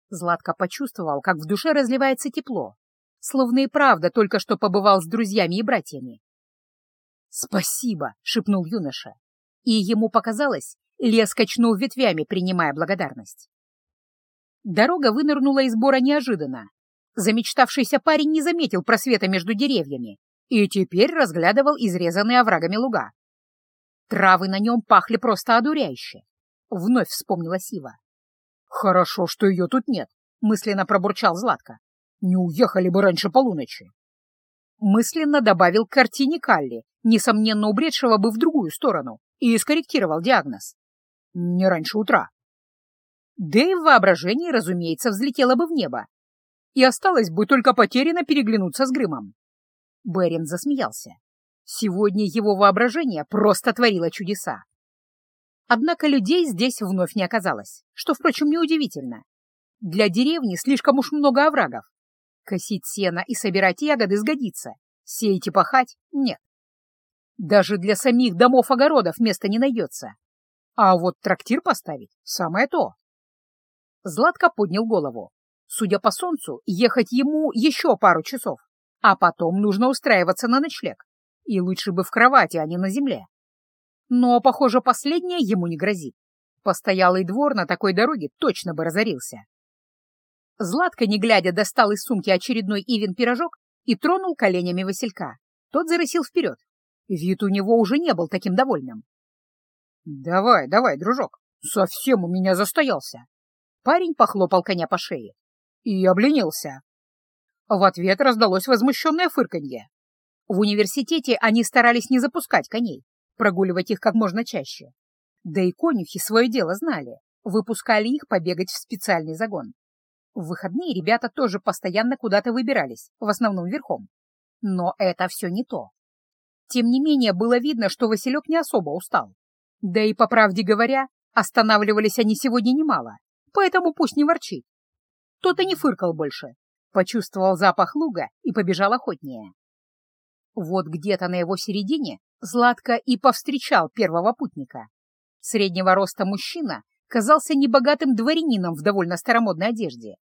Златко почувствовал, как в душе разливается тепло, словно и правда только что побывал с друзьями и братьями. «Спасибо!» — шепнул юноша, и ему показалось, лес качнул ветвями, принимая благодарность. Дорога вынырнула из бора неожиданно. Замечтавшийся парень не заметил просвета между деревьями и теперь разглядывал изрезанные оврагами луга. Травы на нем пахли просто одуряюще. Вновь вспомнила Сива. «Хорошо, что ее тут нет», — мысленно пробурчал Златко. «Не уехали бы раньше полуночи». Мысленно добавил к картине Калли, несомненно убредшего бы в другую сторону, и скорректировал диагноз. «Не раньше утра». Да и в воображении, разумеется, взлетело бы в небо. И осталось бы только потеряно переглянуться с Грымом. Берин засмеялся. Сегодня его воображение просто творило чудеса. Однако людей здесь вновь не оказалось, что, впрочем, неудивительно. Для деревни слишком уж много оврагов. Косить сено и собирать ягоды сгодится, сеять и пахать — нет. Даже для самих домов-огородов места не найдется. А вот трактир поставить — самое то. Златко поднял голову. Судя по солнцу, ехать ему еще пару часов, а потом нужно устраиваться на ночлег. И лучше бы в кровати, а не на земле. Но, похоже, последнее ему не грозит. Постоялый двор на такой дороге точно бы разорился. Златко, не глядя, достал из сумки очередной Ивен пирожок и тронул коленями Василька. Тот зарысил вперед. Вид у него уже не был таким довольным. «Давай, давай, дружок, совсем у меня застоялся!» Парень похлопал коня по шее. И обленился. В ответ раздалось возмущенное фырканье. В университете они старались не запускать коней, прогуливать их как можно чаще. Да и конюхи свое дело знали, выпускали их побегать в специальный загон. В выходные ребята тоже постоянно куда-то выбирались, в основном верхом. Но это все не то. Тем не менее, было видно, что Василек не особо устал. Да и, по правде говоря, останавливались они сегодня немало поэтому пусть не ворчит. Тот и не фыркал больше, почувствовал запах луга и побежал охотнее. Вот где-то на его середине Златко и повстречал первого путника. Среднего роста мужчина казался небогатым дворянином в довольно старомодной одежде.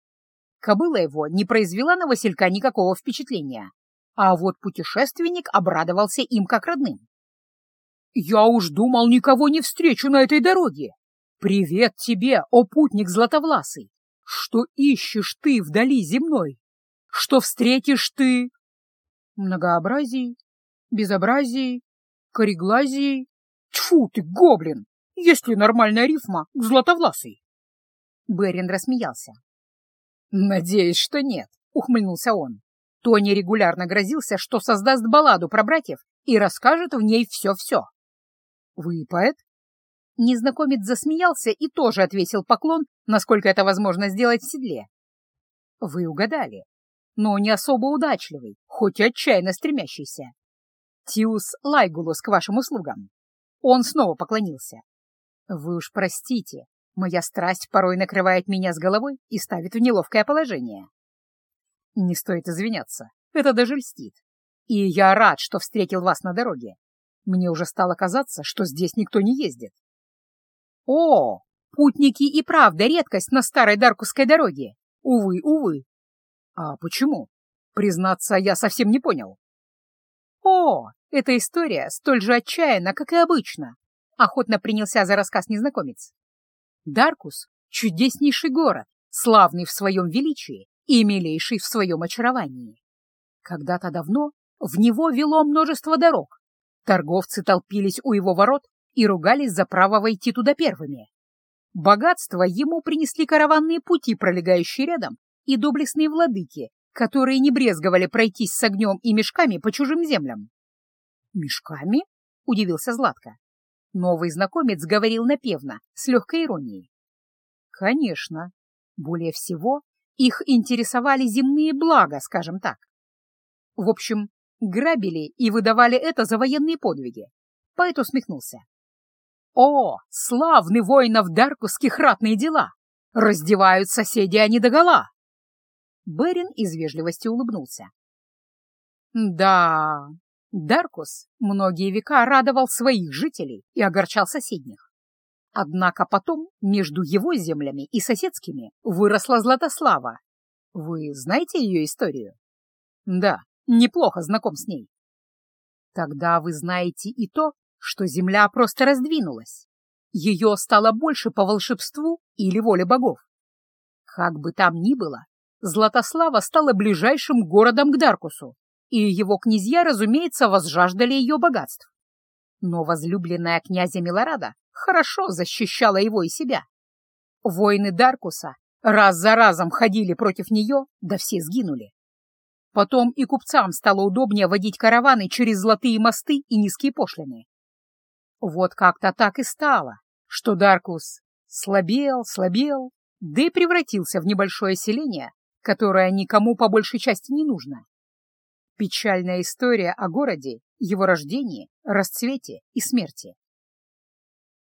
Кобыла его не произвела на Василька никакого впечатления, а вот путешественник обрадовался им как родным. «Я уж думал, никого не встречу на этой дороге!» «Привет тебе, о путник златовласый! Что ищешь ты вдали земной? Что встретишь ты?» «Многообразие, безобразие, кореглазие. Тьфу ты, гоблин! Есть ли нормальная рифма к златовласой?» Берин рассмеялся. «Надеюсь, что нет», — ухмыльнулся он. Тони регулярно грозился, что создаст балладу про братьев и расскажет в ней все-все. «Вы поэт?» Незнакомец засмеялся и тоже отвесил поклон, насколько это возможно сделать в седле. Вы угадали, но не особо удачливый, хоть и отчаянно стремящийся. Тиус Лайгулус к вашим услугам. Он снова поклонился. Вы уж простите, моя страсть порой накрывает меня с головой и ставит в неловкое положение. Не стоит извиняться, это даже льстит. И я рад, что встретил вас на дороге. Мне уже стало казаться, что здесь никто не ездит. О, путники и правда редкость на старой Даркусской дороге. Увы, увы. А почему? Признаться, я совсем не понял. О, эта история столь же отчаянна, как и обычно. Охотно принялся за рассказ незнакомец. Даркус — чудеснейший город, славный в своем величии и милейший в своем очаровании. Когда-то давно в него вело множество дорог. Торговцы толпились у его ворот и ругались за право войти туда первыми. Богатство ему принесли караванные пути, пролегающие рядом, и доблестные владыки, которые не брезговали пройтись с огнем и мешками по чужим землям. «Мешками?» — удивился Златко. Новый знакомец говорил напевно, с легкой иронией. «Конечно. Более всего их интересовали земные блага, скажем так. В общем, грабили и выдавали это за военные подвиги. Поэт усмехнулся. О, славны воинов Даркусских ратные дела! Раздевают соседи они догола! Берин из вежливости улыбнулся. Да, Даркус многие века радовал своих жителей и огорчал соседних. Однако потом между его землями и соседскими выросла Златослава. Вы знаете ее историю? Да, неплохо знаком с ней. Тогда вы знаете и то, что земля просто раздвинулась. Ее стало больше по волшебству или воле богов. Как бы там ни было, Златослава стала ближайшим городом к Даркусу, и его князья, разумеется, возжаждали ее богатств. Но возлюбленная князя Милорада хорошо защищала его и себя. Воины Даркуса раз за разом ходили против нее, да все сгинули. Потом и купцам стало удобнее водить караваны через золотые мосты и низкие пошлины. Вот как-то так и стало, что Даркус слабел, слабел, да и превратился в небольшое селение, которое никому по большей части не нужно. Печальная история о городе, его рождении, расцвете и смерти.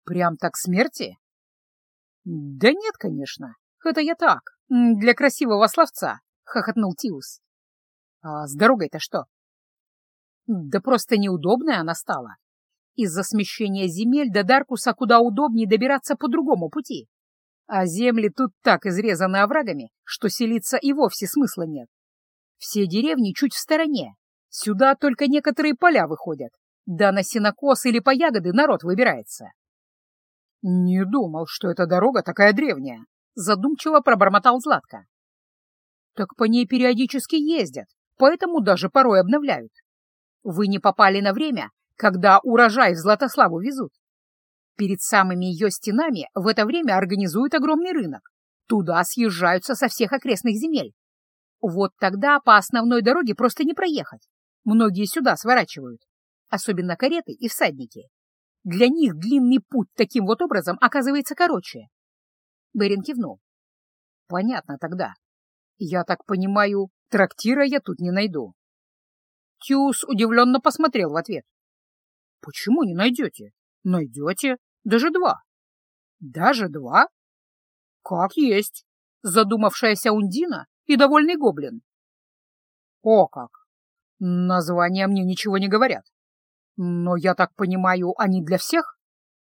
Прям так смерти? Да нет, конечно. Это я так, для красивого словца, хохотнул Тиус. А с дорогой-то что? Да просто неудобная она стала. Из-за смещения земель до Даркуса куда удобнее добираться по другому пути. А земли тут так изрезаны оврагами, что селиться и вовсе смысла нет. Все деревни чуть в стороне. Сюда только некоторые поля выходят. Да на сенокос или по ягоды народ выбирается. Не думал, что эта дорога такая древняя. Задумчиво пробормотал Златко. Так по ней периодически ездят, поэтому даже порой обновляют. Вы не попали на время, когда урожай в Златославу везут. Перед самыми ее стенами в это время организуют огромный рынок. Туда съезжаются со всех окрестных земель. Вот тогда по основной дороге просто не проехать. Многие сюда сворачивают, особенно кареты и всадники. Для них длинный путь таким вот образом оказывается короче. Берин кивнул. Понятно тогда. Я так понимаю, трактира я тут не найду. Тюс удивленно посмотрел в ответ. Почему не найдете? Найдете. Даже два. Даже два? Как есть. Задумавшаяся Ундина и довольный гоблин. О как! Названия мне ничего не говорят. Но, я так понимаю, они для всех?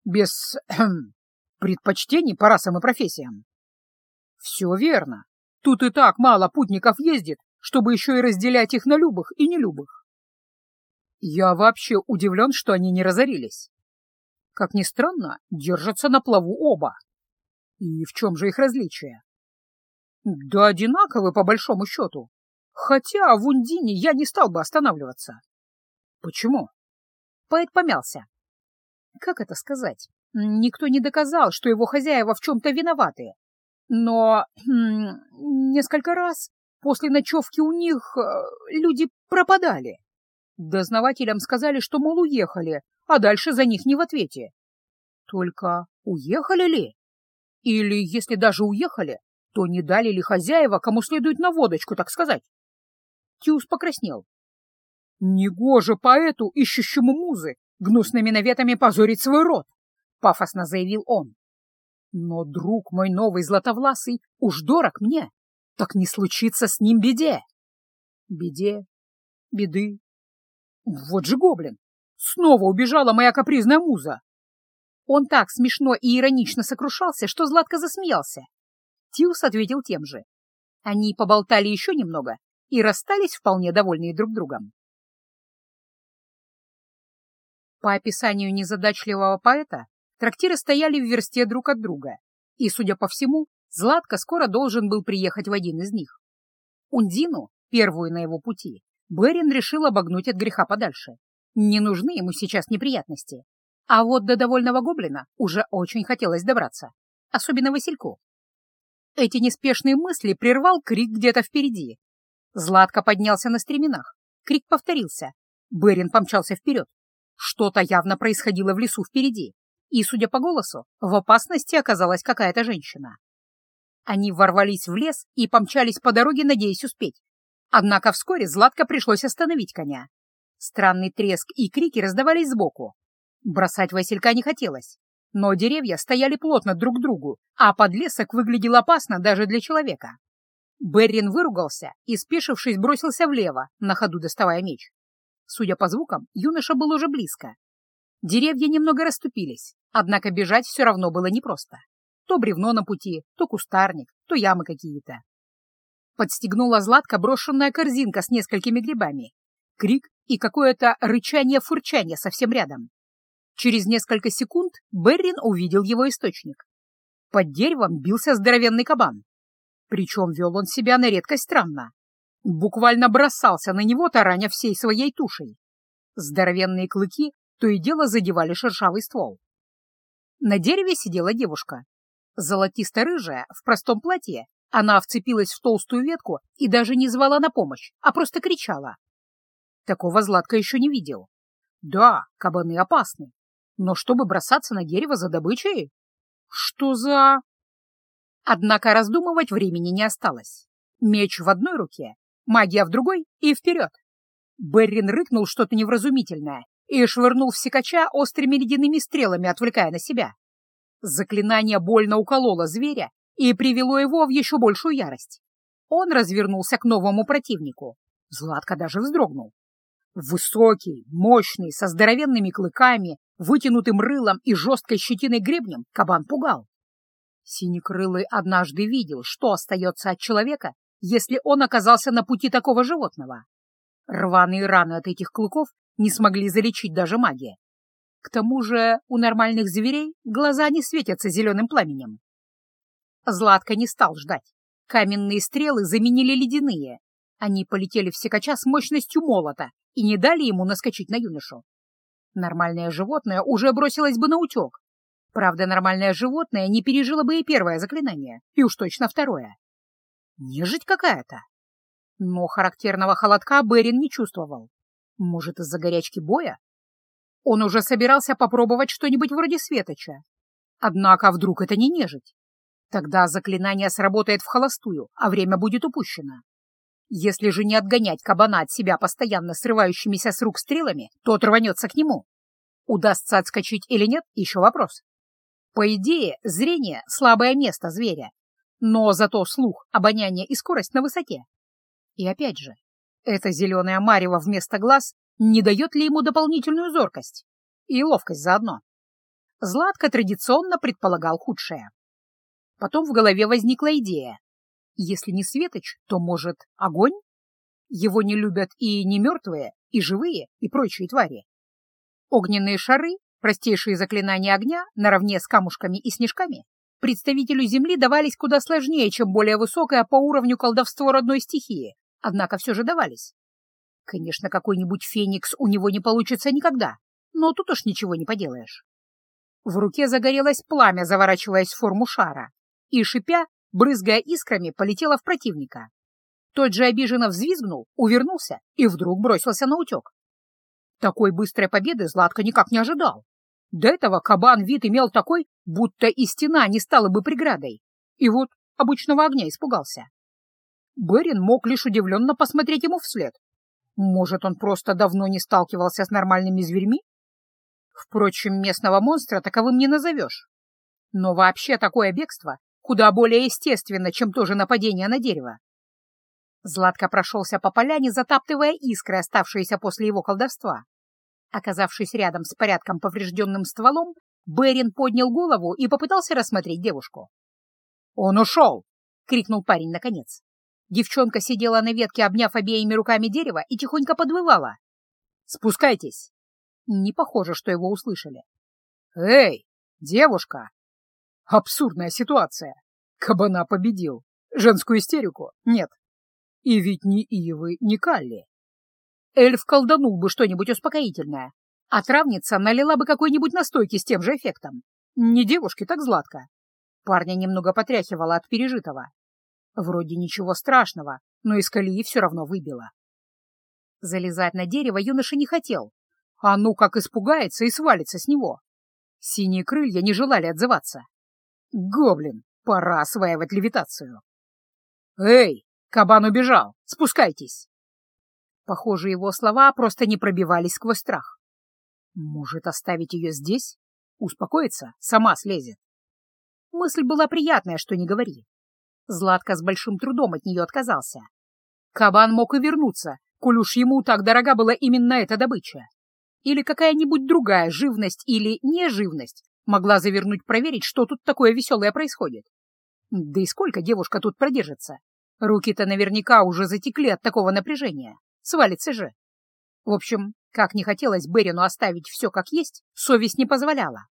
Без эм, предпочтений по расам и профессиям? Все верно. Тут и так мало путников ездит, чтобы еще и разделять их на любых и нелюбых. Я вообще удивлен, что они не разорились. Как ни странно, держатся на плаву оба. И в чем же их различие? Да одинаковы по большому счету. Хотя в Ундине я не стал бы останавливаться. Почему? Поэт помялся. Как это сказать? Никто не доказал, что его хозяева в чем-то виноваты. Но хм, несколько раз после ночевки у них э, люди пропадали. Дознавателям сказали, что, мол, уехали, а дальше за них не в ответе. Только уехали ли? Или, если даже уехали, то не дали ли хозяева, кому следует на водочку, так сказать? Тюс покраснел. «Негоже поэту, ищущему музы, гнусными наветами позорить свой род», — пафосно заявил он. «Но друг мой новый златовласый уж дорог мне, так не случится с ним беде». «Беде? Беды? Вот же гоблин! Снова убежала моя капризная муза!» Он так смешно и иронично сокрушался, что Златко засмеялся. Тиус ответил тем же. Они поболтали еще немного и расстались вполне довольные друг другом. По описанию незадачливого поэта, трактиры стояли в версте друг от друга, и, судя по всему, Златко скоро должен был приехать в один из них. Ундину, первую на его пути, Берин решил обогнуть от греха подальше. Не нужны ему сейчас неприятности. А вот до довольного гоблина уже очень хотелось добраться, особенно Васильку. Эти неспешные мысли прервал крик где-то впереди. Златко поднялся на стременах. Крик повторился. Берин помчался вперед. Что-то явно происходило в лесу впереди, и, судя по голосу, в опасности оказалась какая-то женщина. Они ворвались в лес и помчались по дороге, надеясь успеть. Однако вскоре Златко пришлось остановить коня. Странный треск и крики раздавались сбоку. Бросать Василька не хотелось, но деревья стояли плотно друг к другу, а подлесок выглядел опасно даже для человека. Беррин выругался и, спешившись, бросился влево, на ходу доставая меч. Судя по звукам, юноша был уже близко. Деревья немного расступились, Однако бежать все равно было непросто. То бревно на пути, то кустарник, то ямы какие-то. Подстегнула Златка брошенная корзинка с несколькими грибами. Крик и какое-то рычание-фурчание совсем рядом. Через несколько секунд Беррин увидел его источник. Под деревом бился здоровенный кабан. Причем вел он себя на редкость странно. Буквально бросался на него, тараня всей своей тушей. Здоровенные клыки то и дело задевали шершавый ствол. На дереве сидела девушка. Золотисто-рыжая, в простом платье, она вцепилась в толстую ветку и даже не звала на помощь, а просто кричала. Такого Златка еще не видел. Да, кабаны опасны, но чтобы бросаться на дерево за добычей? Что за... Однако раздумывать времени не осталось. Меч в одной руке, магия в другой и вперед. Беррин рыкнул что-то невразумительное и швырнул в секача острыми ледяными стрелами, отвлекая на себя. Заклинание больно укололо зверя и привело его в еще большую ярость. Он развернулся к новому противнику. Златко даже вздрогнул. Высокий, мощный, со здоровенными клыками, вытянутым рылом и жесткой щетиной гребнем кабан пугал. Синекрылый однажды видел, что остается от человека, если он оказался на пути такого животного. Рваные раны от этих клыков не смогли залечить даже магия. К тому же у нормальных зверей глаза не светятся зеленым пламенем. Златко не стал ждать. Каменные стрелы заменили ледяные. Они полетели в секача с мощностью молота и не дали ему наскочить на юношу. Нормальное животное уже бросилось бы на утек. Правда, нормальное животное не пережило бы и первое заклинание, и уж точно второе. Нежить какая-то. Но характерного холодка Берин не чувствовал. Может, из-за горячки боя? Он уже собирался попробовать что-нибудь вроде светоча. Однако вдруг это не нежить? Тогда заклинание сработает в холостую, а время будет упущено. Если же не отгонять кабана от себя постоянно срывающимися с рук стрелами, тот рванется к нему. Удастся отскочить или нет — еще вопрос. По идее, зрение — слабое место зверя, но зато слух, обоняние и скорость на высоте. И опять же, эта зеленая марево вместо глаз не дает ли ему дополнительную зоркость и ловкость заодно. Златко традиционно предполагал худшее. Потом в голове возникла идея. Если не светоч, то, может, огонь? Его не любят и не мертвые, и живые, и прочие твари. Огненные шары, простейшие заклинания огня, наравне с камушками и снежками, представителю Земли давались куда сложнее, чем более высокое по уровню колдовство родной стихии, однако все же давались. Конечно, какой-нибудь феникс у него не получится никогда, но тут уж ничего не поделаешь. В руке загорелось пламя, заворачиваясь в форму шара, и, шипя, брызгая искрами, полетела в противника. Тот же обиженно взвизгнул, увернулся и вдруг бросился на утек. Такой быстрой победы Златко никак не ожидал. До этого кабан вид имел такой, будто и стена не стала бы преградой. И вот обычного огня испугался. Берин мог лишь удивленно посмотреть ему вслед. Может, он просто давно не сталкивался с нормальными зверьми? Впрочем, местного монстра таковым не назовешь. Но вообще такое бегство куда более естественно, чем то же нападение на дерево. Златко прошелся по поляне, затаптывая искры, оставшиеся после его колдовства. Оказавшись рядом с порядком поврежденным стволом, Берин поднял голову и попытался рассмотреть девушку. «Он ушел!» — крикнул парень наконец. Девчонка сидела на ветке, обняв обеими руками дерево, и тихонько подвывала. «Спускайтесь!» Не похоже, что его услышали. «Эй, девушка!» Абсурдная ситуация. Кабана победил. Женскую истерику? Нет. И ведь ни Ивы, ни Калли. Эльф колданул бы что-нибудь успокоительное, а травница налила бы какой-нибудь настойки с тем же эффектом. Не девушке, так Златка. Парня немного потряхивало от пережитого. Вроде ничего страшного, но из колеи все равно выбило. Залезать на дерево юноша не хотел. А ну как испугается и свалится с него. Синие крылья не желали отзываться. Гоблин, пора осваивать левитацию. Эй, кабан убежал, спускайтесь. Похоже, его слова просто не пробивались сквозь страх. Может, оставить ее здесь? Успокоиться, сама слезет. Мысль была приятная, что не говори. Златко с большим трудом от нее отказался. Кабан мог и вернуться, коль уж ему так дорога была именно эта добыча. Или какая-нибудь другая живность или неживность, Могла завернуть проверить, что тут такое веселое происходит. Да и сколько девушка тут продержится? Руки-то наверняка уже затекли от такого напряжения. Свалится же. В общем, как не хотелось Берину оставить все как есть, совесть не позволяла.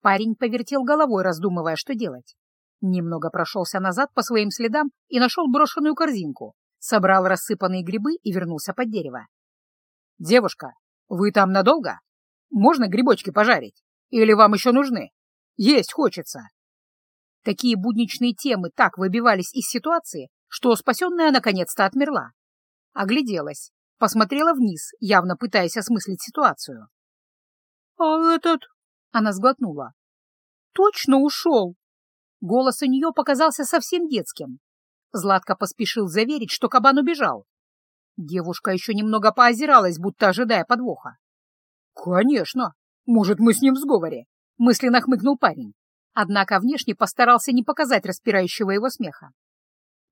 Парень повертел головой, раздумывая, что делать. Немного прошелся назад по своим следам и нашел брошенную корзинку, собрал рассыпанные грибы и вернулся под дерево. «Девушка, вы там надолго? Можно грибочки пожарить? Или вам еще нужны? Есть хочется!» Такие будничные темы так выбивались из ситуации, что спасенная наконец-то отмерла. Огляделась, посмотрела вниз, явно пытаясь осмыслить ситуацию. «А этот...» — она сглотнула. «Точно ушел!» Голос у нее показался совсем детским. Златко поспешил заверить, что кабан убежал. Девушка еще немного поозиралась, будто ожидая подвоха. «Конечно! Может, мы с ним в сговоре?» — мысленно хмыкнул парень. Однако внешне постарался не показать распирающего его смеха.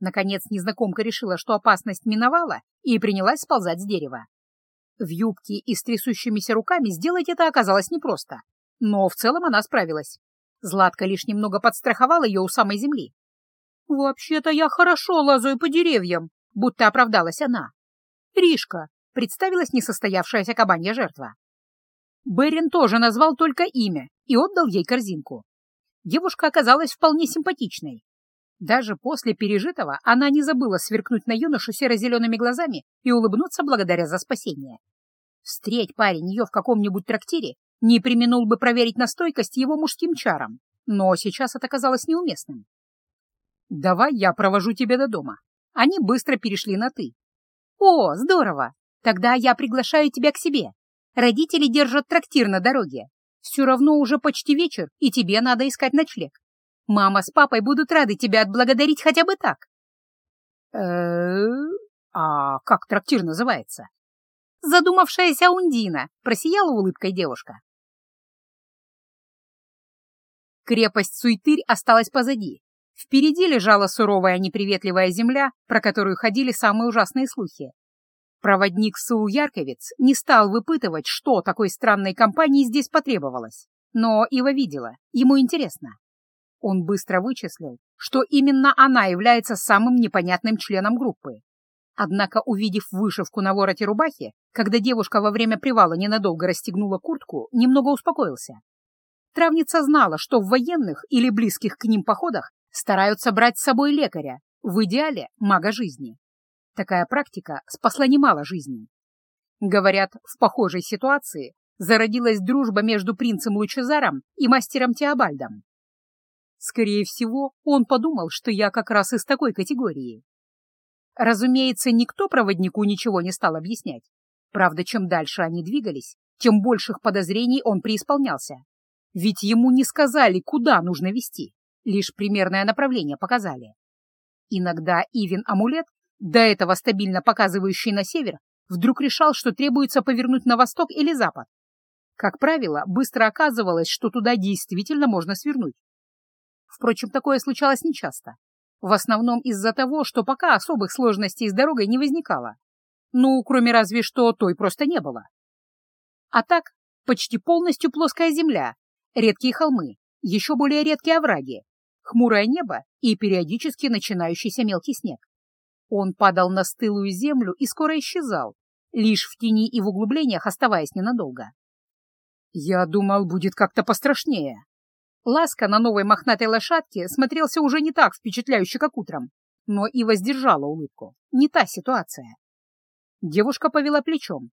Наконец незнакомка решила, что опасность миновала, и принялась сползать с дерева. В юбке и с трясущимися руками сделать это оказалось непросто, но в целом она справилась. Златка лишь немного подстраховала ее у самой земли. «Вообще-то я хорошо лазаю по деревьям», — будто оправдалась она. «Ришка», — представилась несостоявшаяся кабанья жертва. Берин тоже назвал только имя и отдал ей корзинку. Девушка оказалась вполне симпатичной, даже после пережитого она не забыла сверкнуть на юношу серо-зелеными глазами и улыбнуться благодаря за спасение. Встреть парень ее в каком-нибудь трактире, не применул бы проверить на стойкость его мужским чаром, но сейчас это казалось неуместным. «Давай я провожу тебя до дома». Они быстро перешли на «ты». «О, здорово! Тогда я приглашаю тебя к себе. Родители держат трактир на дороге. Все равно уже почти вечер, и тебе надо искать ночлег. Мама с папой будут рады тебя отблагодарить хотя бы так. э А как трактир называется? Задумавшаяся Ундина, просияла улыбкой девушка. Крепость Суйтырь осталась позади. Впереди лежала суровая неприветливая земля, про которую ходили самые ужасные слухи. Проводник Сул-Ярковец не стал выпытывать, что такой странной компании здесь потребовалось. Но Ива видела, ему интересно. Он быстро вычислил, что именно она является самым непонятным членом группы. Однако, увидев вышивку на вороте рубахи, когда девушка во время привала ненадолго расстегнула куртку, немного успокоился. Травница знала, что в военных или близких к ним походах стараются брать с собой лекаря, в идеале мага жизни. Такая практика спасла немало жизней. Говорят, в похожей ситуации зародилась дружба между принцем Лучезаром и мастером Теобальдом. Скорее всего, он подумал, что я как раз из такой категории. Разумеется, никто проводнику ничего не стал объяснять. Правда, чем дальше они двигались, тем больших подозрений он преисполнялся. Ведь ему не сказали, куда нужно вести, лишь примерное направление показали. Иногда Ивен-амулет, до этого стабильно показывающий на север, вдруг решал, что требуется повернуть на восток или запад. Как правило, быстро оказывалось, что туда действительно можно свернуть. Впрочем, такое случалось нечасто. В основном из-за того, что пока особых сложностей с дорогой не возникало. Ну, кроме разве что той просто не было. А так, почти полностью плоская земля, редкие холмы, еще более редкие овраги, хмурое небо и периодически начинающийся мелкий снег. Он падал на стылую землю и скоро исчезал, лишь в тени и в углублениях оставаясь ненадолго. «Я думал, будет как-то пострашнее», Ласка на новой мохнатой лошадке смотрелся уже не так впечатляюще, как утром, но и воздержала улыбку. Не та ситуация. Девушка повела плечом.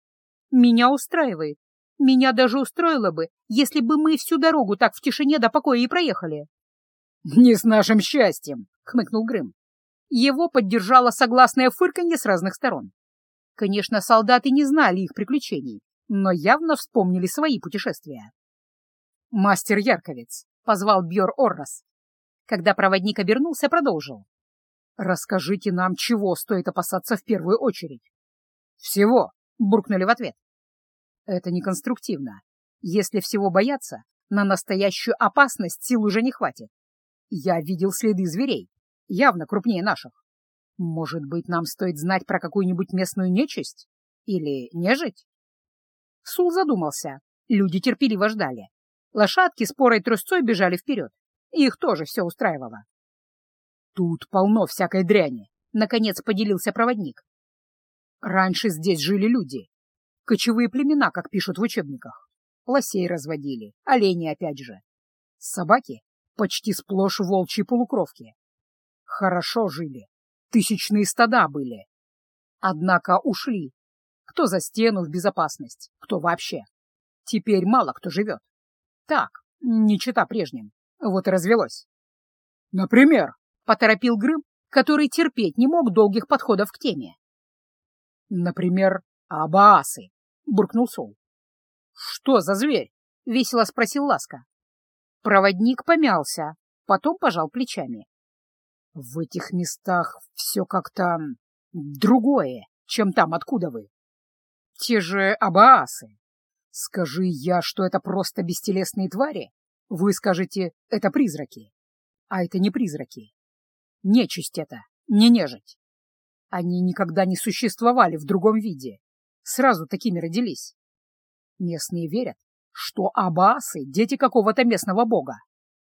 «Меня устраивает. Меня даже устроило бы, если бы мы всю дорогу так в тишине до покоя и проехали». «Не с нашим счастьем!» — хмыкнул Грым. Его поддержало согласное фырканье с разных сторон. Конечно, солдаты не знали их приключений, но явно вспомнили свои путешествия. «Мастер Ярковец, позвал Бьор Оррос. Когда проводник обернулся, продолжил. «Расскажите нам, чего стоит опасаться в первую очередь?» «Всего!» — буркнули в ответ. «Это неконструктивно. Если всего бояться, на настоящую опасность сил уже не хватит. Я видел следы зверей, явно крупнее наших. Может быть, нам стоит знать про какую-нибудь местную нечисть? Или нежить?» Сул задумался. Люди терпеливо ждали. Лошадки с порой трусцой бежали вперед. Их тоже все устраивало. «Тут полно всякой дряни», — наконец поделился проводник. «Раньше здесь жили люди. Кочевые племена, как пишут в учебниках. Лосей разводили, оленей опять же. Собаки почти сплошь волчьи полукровки. Хорошо жили, тысячные стада были. Однако ушли. Кто за стену в безопасность, кто вообще. Теперь мало кто живет. Так, не чита прежним. Вот и развелось. Например, поторопил Грым, который терпеть не мог долгих подходов к теме. Например, абаасы, буркнул Сол. Что за зверь? весело спросил Ласка. Проводник помялся, потом пожал плечами. В этих местах все как-то другое, чем там, откуда вы. Те же абаасы. Скажи я, что это просто бестелесные твари, вы скажете, это призраки. А это не призраки. Нечисть это, не нежить. Они никогда не существовали в другом виде. Сразу такими родились. Местные верят, что абаасы — дети какого-то местного бога.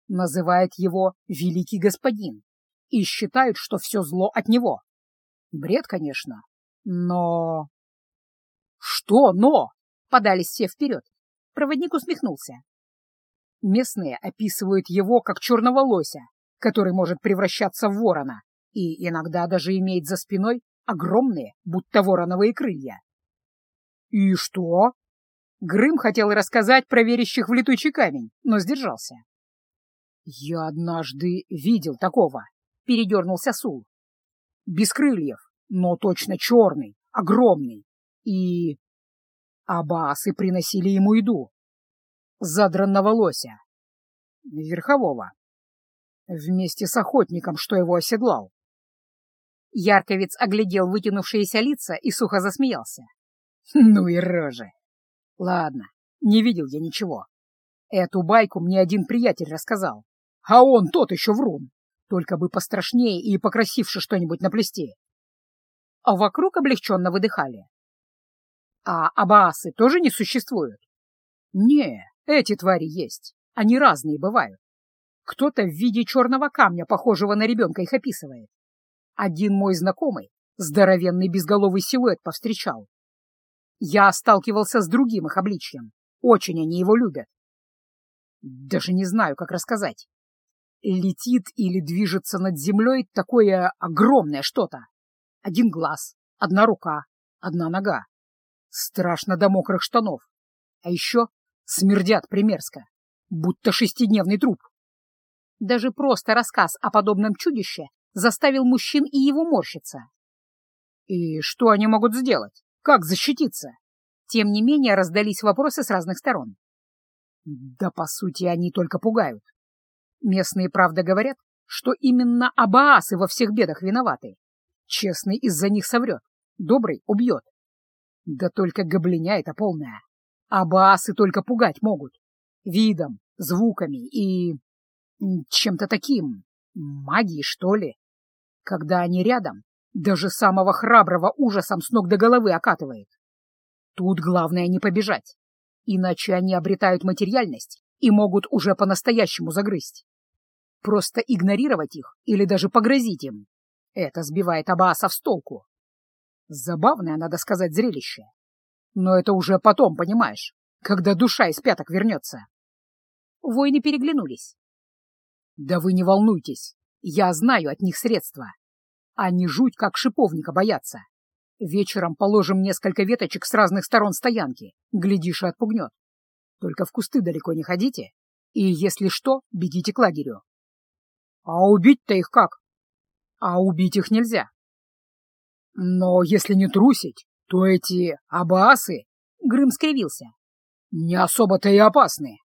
Называют его «великий господин» и считают, что все зло от него. Бред, конечно, но... Что «но»? Подались все вперед. Проводник усмехнулся. Местные описывают его как черного лося, который может превращаться в ворона и иногда даже имеет за спиной огромные, будто вороновые крылья. «И что?» Грым хотел рассказать про верящих в летучий камень, но сдержался. «Я однажды видел такого», — передернулся Сул. «Без крыльев, но точно черный, огромный. И абасы приносили ему еду, задранного лося. Верхового. Вместе с охотником, что его оседлал. Ярковец оглядел вытянувшиеся лица и сухо засмеялся. Ну и рожи. Ладно, не видел я ничего. Эту байку мне один приятель рассказал. А он тот еще врун. Только бы пострашнее и покрасивше что-нибудь наплести. А вокруг облегченно выдыхали. А абаасы тоже не существуют? Не, эти твари есть. Они разные бывают. Кто-то в виде черного камня, похожего на ребенка, их описывает. Один мой знакомый здоровенный безголовый силуэт повстречал. Я сталкивался с другим их обличьем. Очень они его любят. Даже не знаю, как рассказать. Летит или движется над землей такое огромное что-то. Один глаз, одна рука, одна нога. Страшно до мокрых штанов. А еще Смердят примерзко, будто шестидневный труп. Даже просто рассказ о подобном чудище заставил мужчин и его морщиться. И что они могут сделать? Как защититься? Тем не менее раздались вопросы с разных сторон. Да, по сути, они только пугают. Местные, правда, говорят, что именно абаасы во всех бедах виноваты. Честный из-за них соврет, добрый убьет. Да только гоблиня это полная. А басы только пугать могут. Видом, звуками и... чем-то таким. Магией, что ли. Когда они рядом, даже самого храброго ужасом с ног до головы окатывает. Тут главное не побежать, иначе они обретают материальность и могут уже по-настоящему загрызть. Просто игнорировать их или даже погрозить им — это сбивает Абааса с толку. Забавное, надо сказать, зрелище. Но это уже потом, понимаешь, когда душа из пяток вернется. Воины переглянулись. Да вы не волнуйтесь, я знаю от них средства. Они жуть как шиповника боятся. Вечером положим несколько веточек с разных сторон стоянки, глядишь и отпугнет. Только в кусты далеко не ходите, и, если что, бегите к лагерю. А убить-то их как? А убить их нельзя. Но если не трусить, то эти абаасы, Грым скривился, не особо-то и опасны.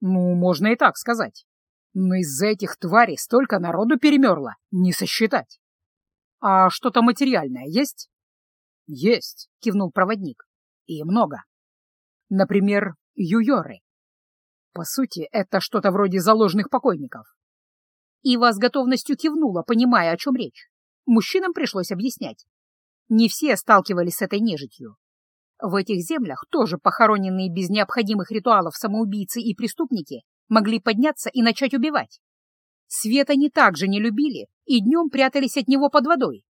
Ну, можно и так сказать. Но из-за этих тварей столько народу перемерло, не сосчитать. А что-то материальное есть? Есть, кивнул проводник. И много. Например, юйоры. По сути, это что-то вроде заложных покойников. Ива с готовностью кивнула, понимая, о чем речь. Мужчинам пришлось объяснять. Не все сталкивались с этой нежитью. В этих землях тоже похороненные без необходимых ритуалов самоубийцы и преступники могли подняться и начать убивать. Свет они также не любили и днем прятались от него под водой.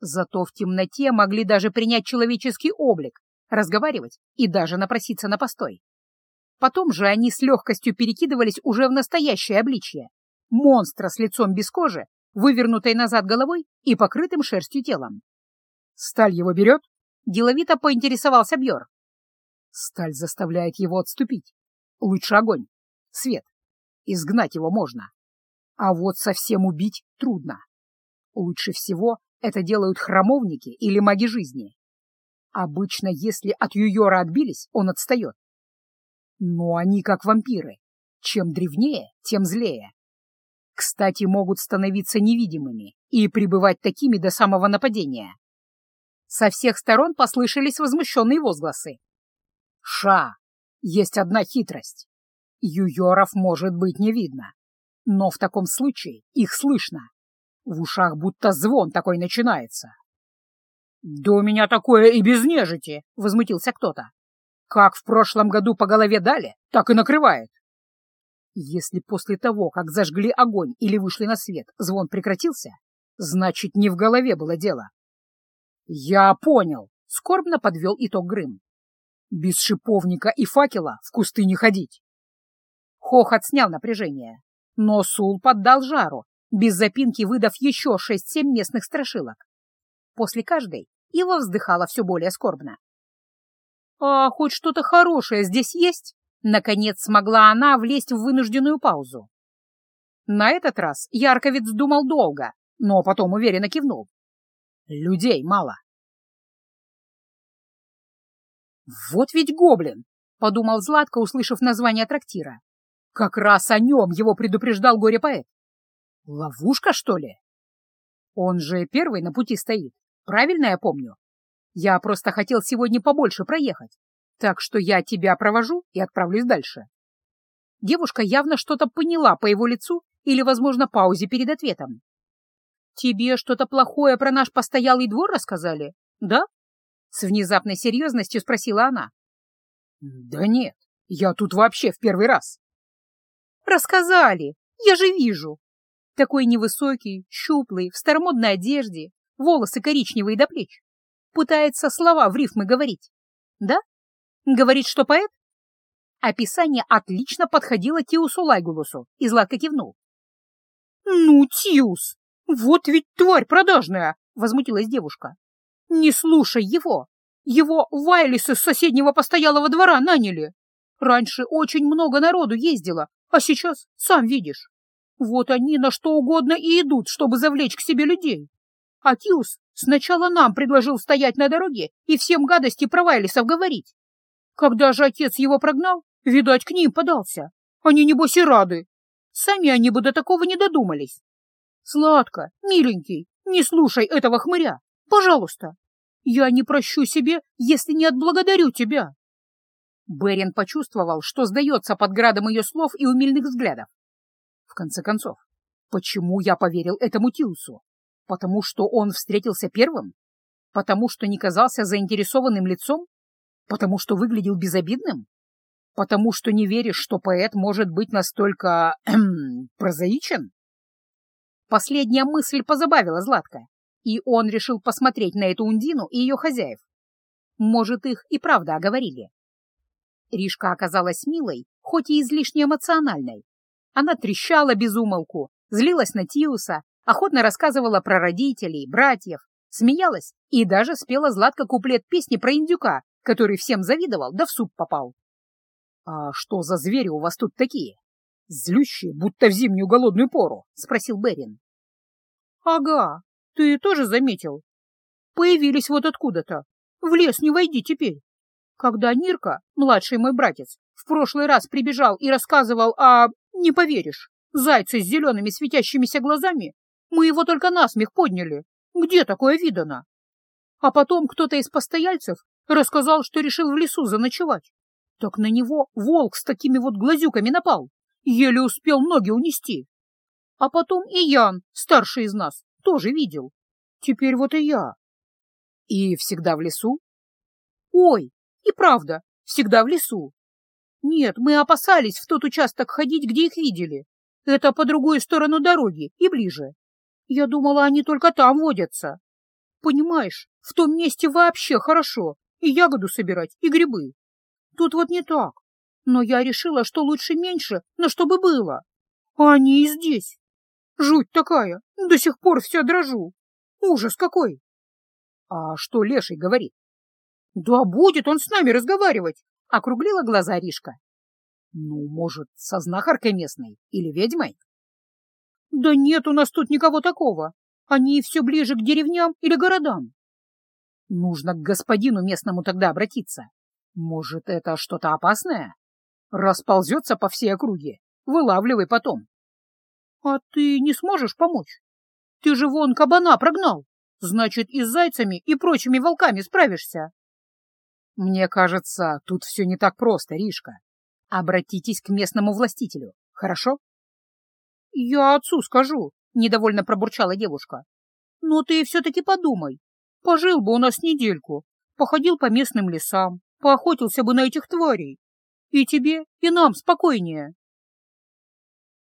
Зато в темноте могли даже принять человеческий облик, разговаривать и даже напроситься на постой. Потом же они с легкостью перекидывались уже в настоящее обличье. Монстра с лицом без кожи, вывернутой назад головой и покрытым шерстью телом. «Сталь его берет?» — деловито поинтересовался Бьор. «Сталь заставляет его отступить. Лучше огонь, свет. Изгнать его можно. А вот совсем убить трудно. Лучше всего это делают храмовники или маги жизни. Обычно, если от Юйора отбились, он отстает. Но они как вампиры. Чем древнее, тем злее. Кстати, могут становиться невидимыми и пребывать такими до самого нападения. Со всех сторон послышались возмущенные возгласы. «Ша! Есть одна хитрость. Юйоров может быть не видно, но в таком случае их слышно. В ушах будто звон такой начинается». «Да у меня такое и без нежити!» — возмутился кто-то. «Как в прошлом году по голове дали, так и накрывает». Если после того, как зажгли огонь или вышли на свет, звон прекратился, значит, не в голове было дело. «Я понял», — скорбно подвел итог Грым. «Без шиповника и факела в кусты не ходить». Хохот снял напряжение, но Сул поддал жару, без запинки выдав еще шесть-семь местных страшилок. После каждой Ива вздыхала все более скорбно. «А хоть что-то хорошее здесь есть?» Наконец смогла она влезть в вынужденную паузу. На этот раз Ярковец думал долго, но потом уверенно кивнул. Людей мало. «Вот ведь гоблин!» — подумал Златко, услышав название трактира. «Как раз о нем его предупреждал горе-поэт. Ловушка, что ли? Он же первый на пути стоит, правильно я помню? Я просто хотел сегодня побольше проехать, так что я тебя провожу и отправлюсь дальше». Девушка явно что-то поняла по его лицу или, возможно, паузе перед ответом. «Тебе что-то плохое про наш постоялый двор рассказали, да?» С внезапной серьезностью спросила она. «Да нет, я тут вообще в первый раз». «Рассказали, я же вижу. Такой невысокий, щуплый, в старомодной одежде, волосы коричневые до плеч. Пытается слова в рифмы говорить. Да? Говорит, что поэт?» Описание отлично подходило Тиусу Лайгулусу, и Златко кивнул. «Ну, Тиус, «Вот ведь тварь продажная!» — возмутилась девушка. «Не слушай его! Его Вайлис из соседнего постоялого двора наняли. Раньше очень много народу ездило, а сейчас, сам видишь. Вот они на что угодно и идут, чтобы завлечь к себе людей. А Тиус сначала нам предложил стоять на дороге и всем гадости про Вайлисов говорить. Когда же отец его прогнал, видать, к ним подался. Они, небось, и рады. Сами они бы до такого не додумались. Сладко, миленький, не слушай этого хмыря, пожалуйста. Я не прощу себе, если не отблагодарю тебя. Берин почувствовал, что сдается под градом ее слов и умильных взглядов. В конце концов, почему я поверил этому Тилсу? Потому что он встретился первым? Потому что не казался заинтересованным лицом? Потому что выглядел безобидным? Потому что не веришь, что поэт может быть настолько... прозаичен? Последняя мысль позабавила Златка, и он решил посмотреть на эту Ундину и ее хозяев. Может, их и правда оговорили. Ришка оказалась милой, хоть и излишне эмоциональной. Она трещала без умолку, злилась на Тиуса, охотно рассказывала про родителей, братьев, смеялась и даже спела Златка куплет песни про индюка, который всем завидовал, да в суп попал. «А что за звери у вас тут такие?» «Злющие, будто в зимнюю голодную пору?» — спросил Берин. «Ага, ты тоже заметил? Появились вот откуда-то. В лес не войди теперь. Когда Нирка, младший мой братец, в прошлый раз прибежал и рассказывал о... не поверишь, зайце с зелеными светящимися глазами, мы его только насмех подняли. Где такое видано? А потом кто-то из постояльцев рассказал, что решил в лесу заночевать. Так на него волк с такими вот глазюками напал. Еле успел ноги унести. А потом и Ян, старший из нас, тоже видел. Теперь вот и я. И всегда в лесу? Ой, И правда, всегда в лесу. Нет, мы опасались в тот участок ходить, где их видели. Это по другую сторону дороги и ближе. Я думала, они только там водятся. Понимаешь, в том месте вообще хорошо. И ягоду собирать, и грибы. Тут вот не так. Но я решила, что лучше меньше, но чтобы было. А они и здесь. Жуть такая, до сих пор вся дрожу. Ужас какой! А что Леший говорит? Да будет он с нами разговаривать, округлила глаза Ришка. Ну, может, со знахаркой местной или ведьмой? Да нет у нас тут никого такого. Они все ближе к деревням или городам. Нужно к господину местному тогда обратиться. Может, это что-то опасное? Расползется по всей округе. Вылавливай потом. А ты не сможешь помочь? Ты же вон кабана прогнал. Значит, и с зайцами, и прочими волками справишься. Мне кажется, тут все не так просто, Ришка. Обратитесь к местному властителю, хорошо? Я отцу скажу, недовольно пробурчала девушка. Но ты все-таки подумай. Пожил бы у нас недельку, походил по местным лесам, поохотился бы на этих тварей. И тебе, и нам спокойнее.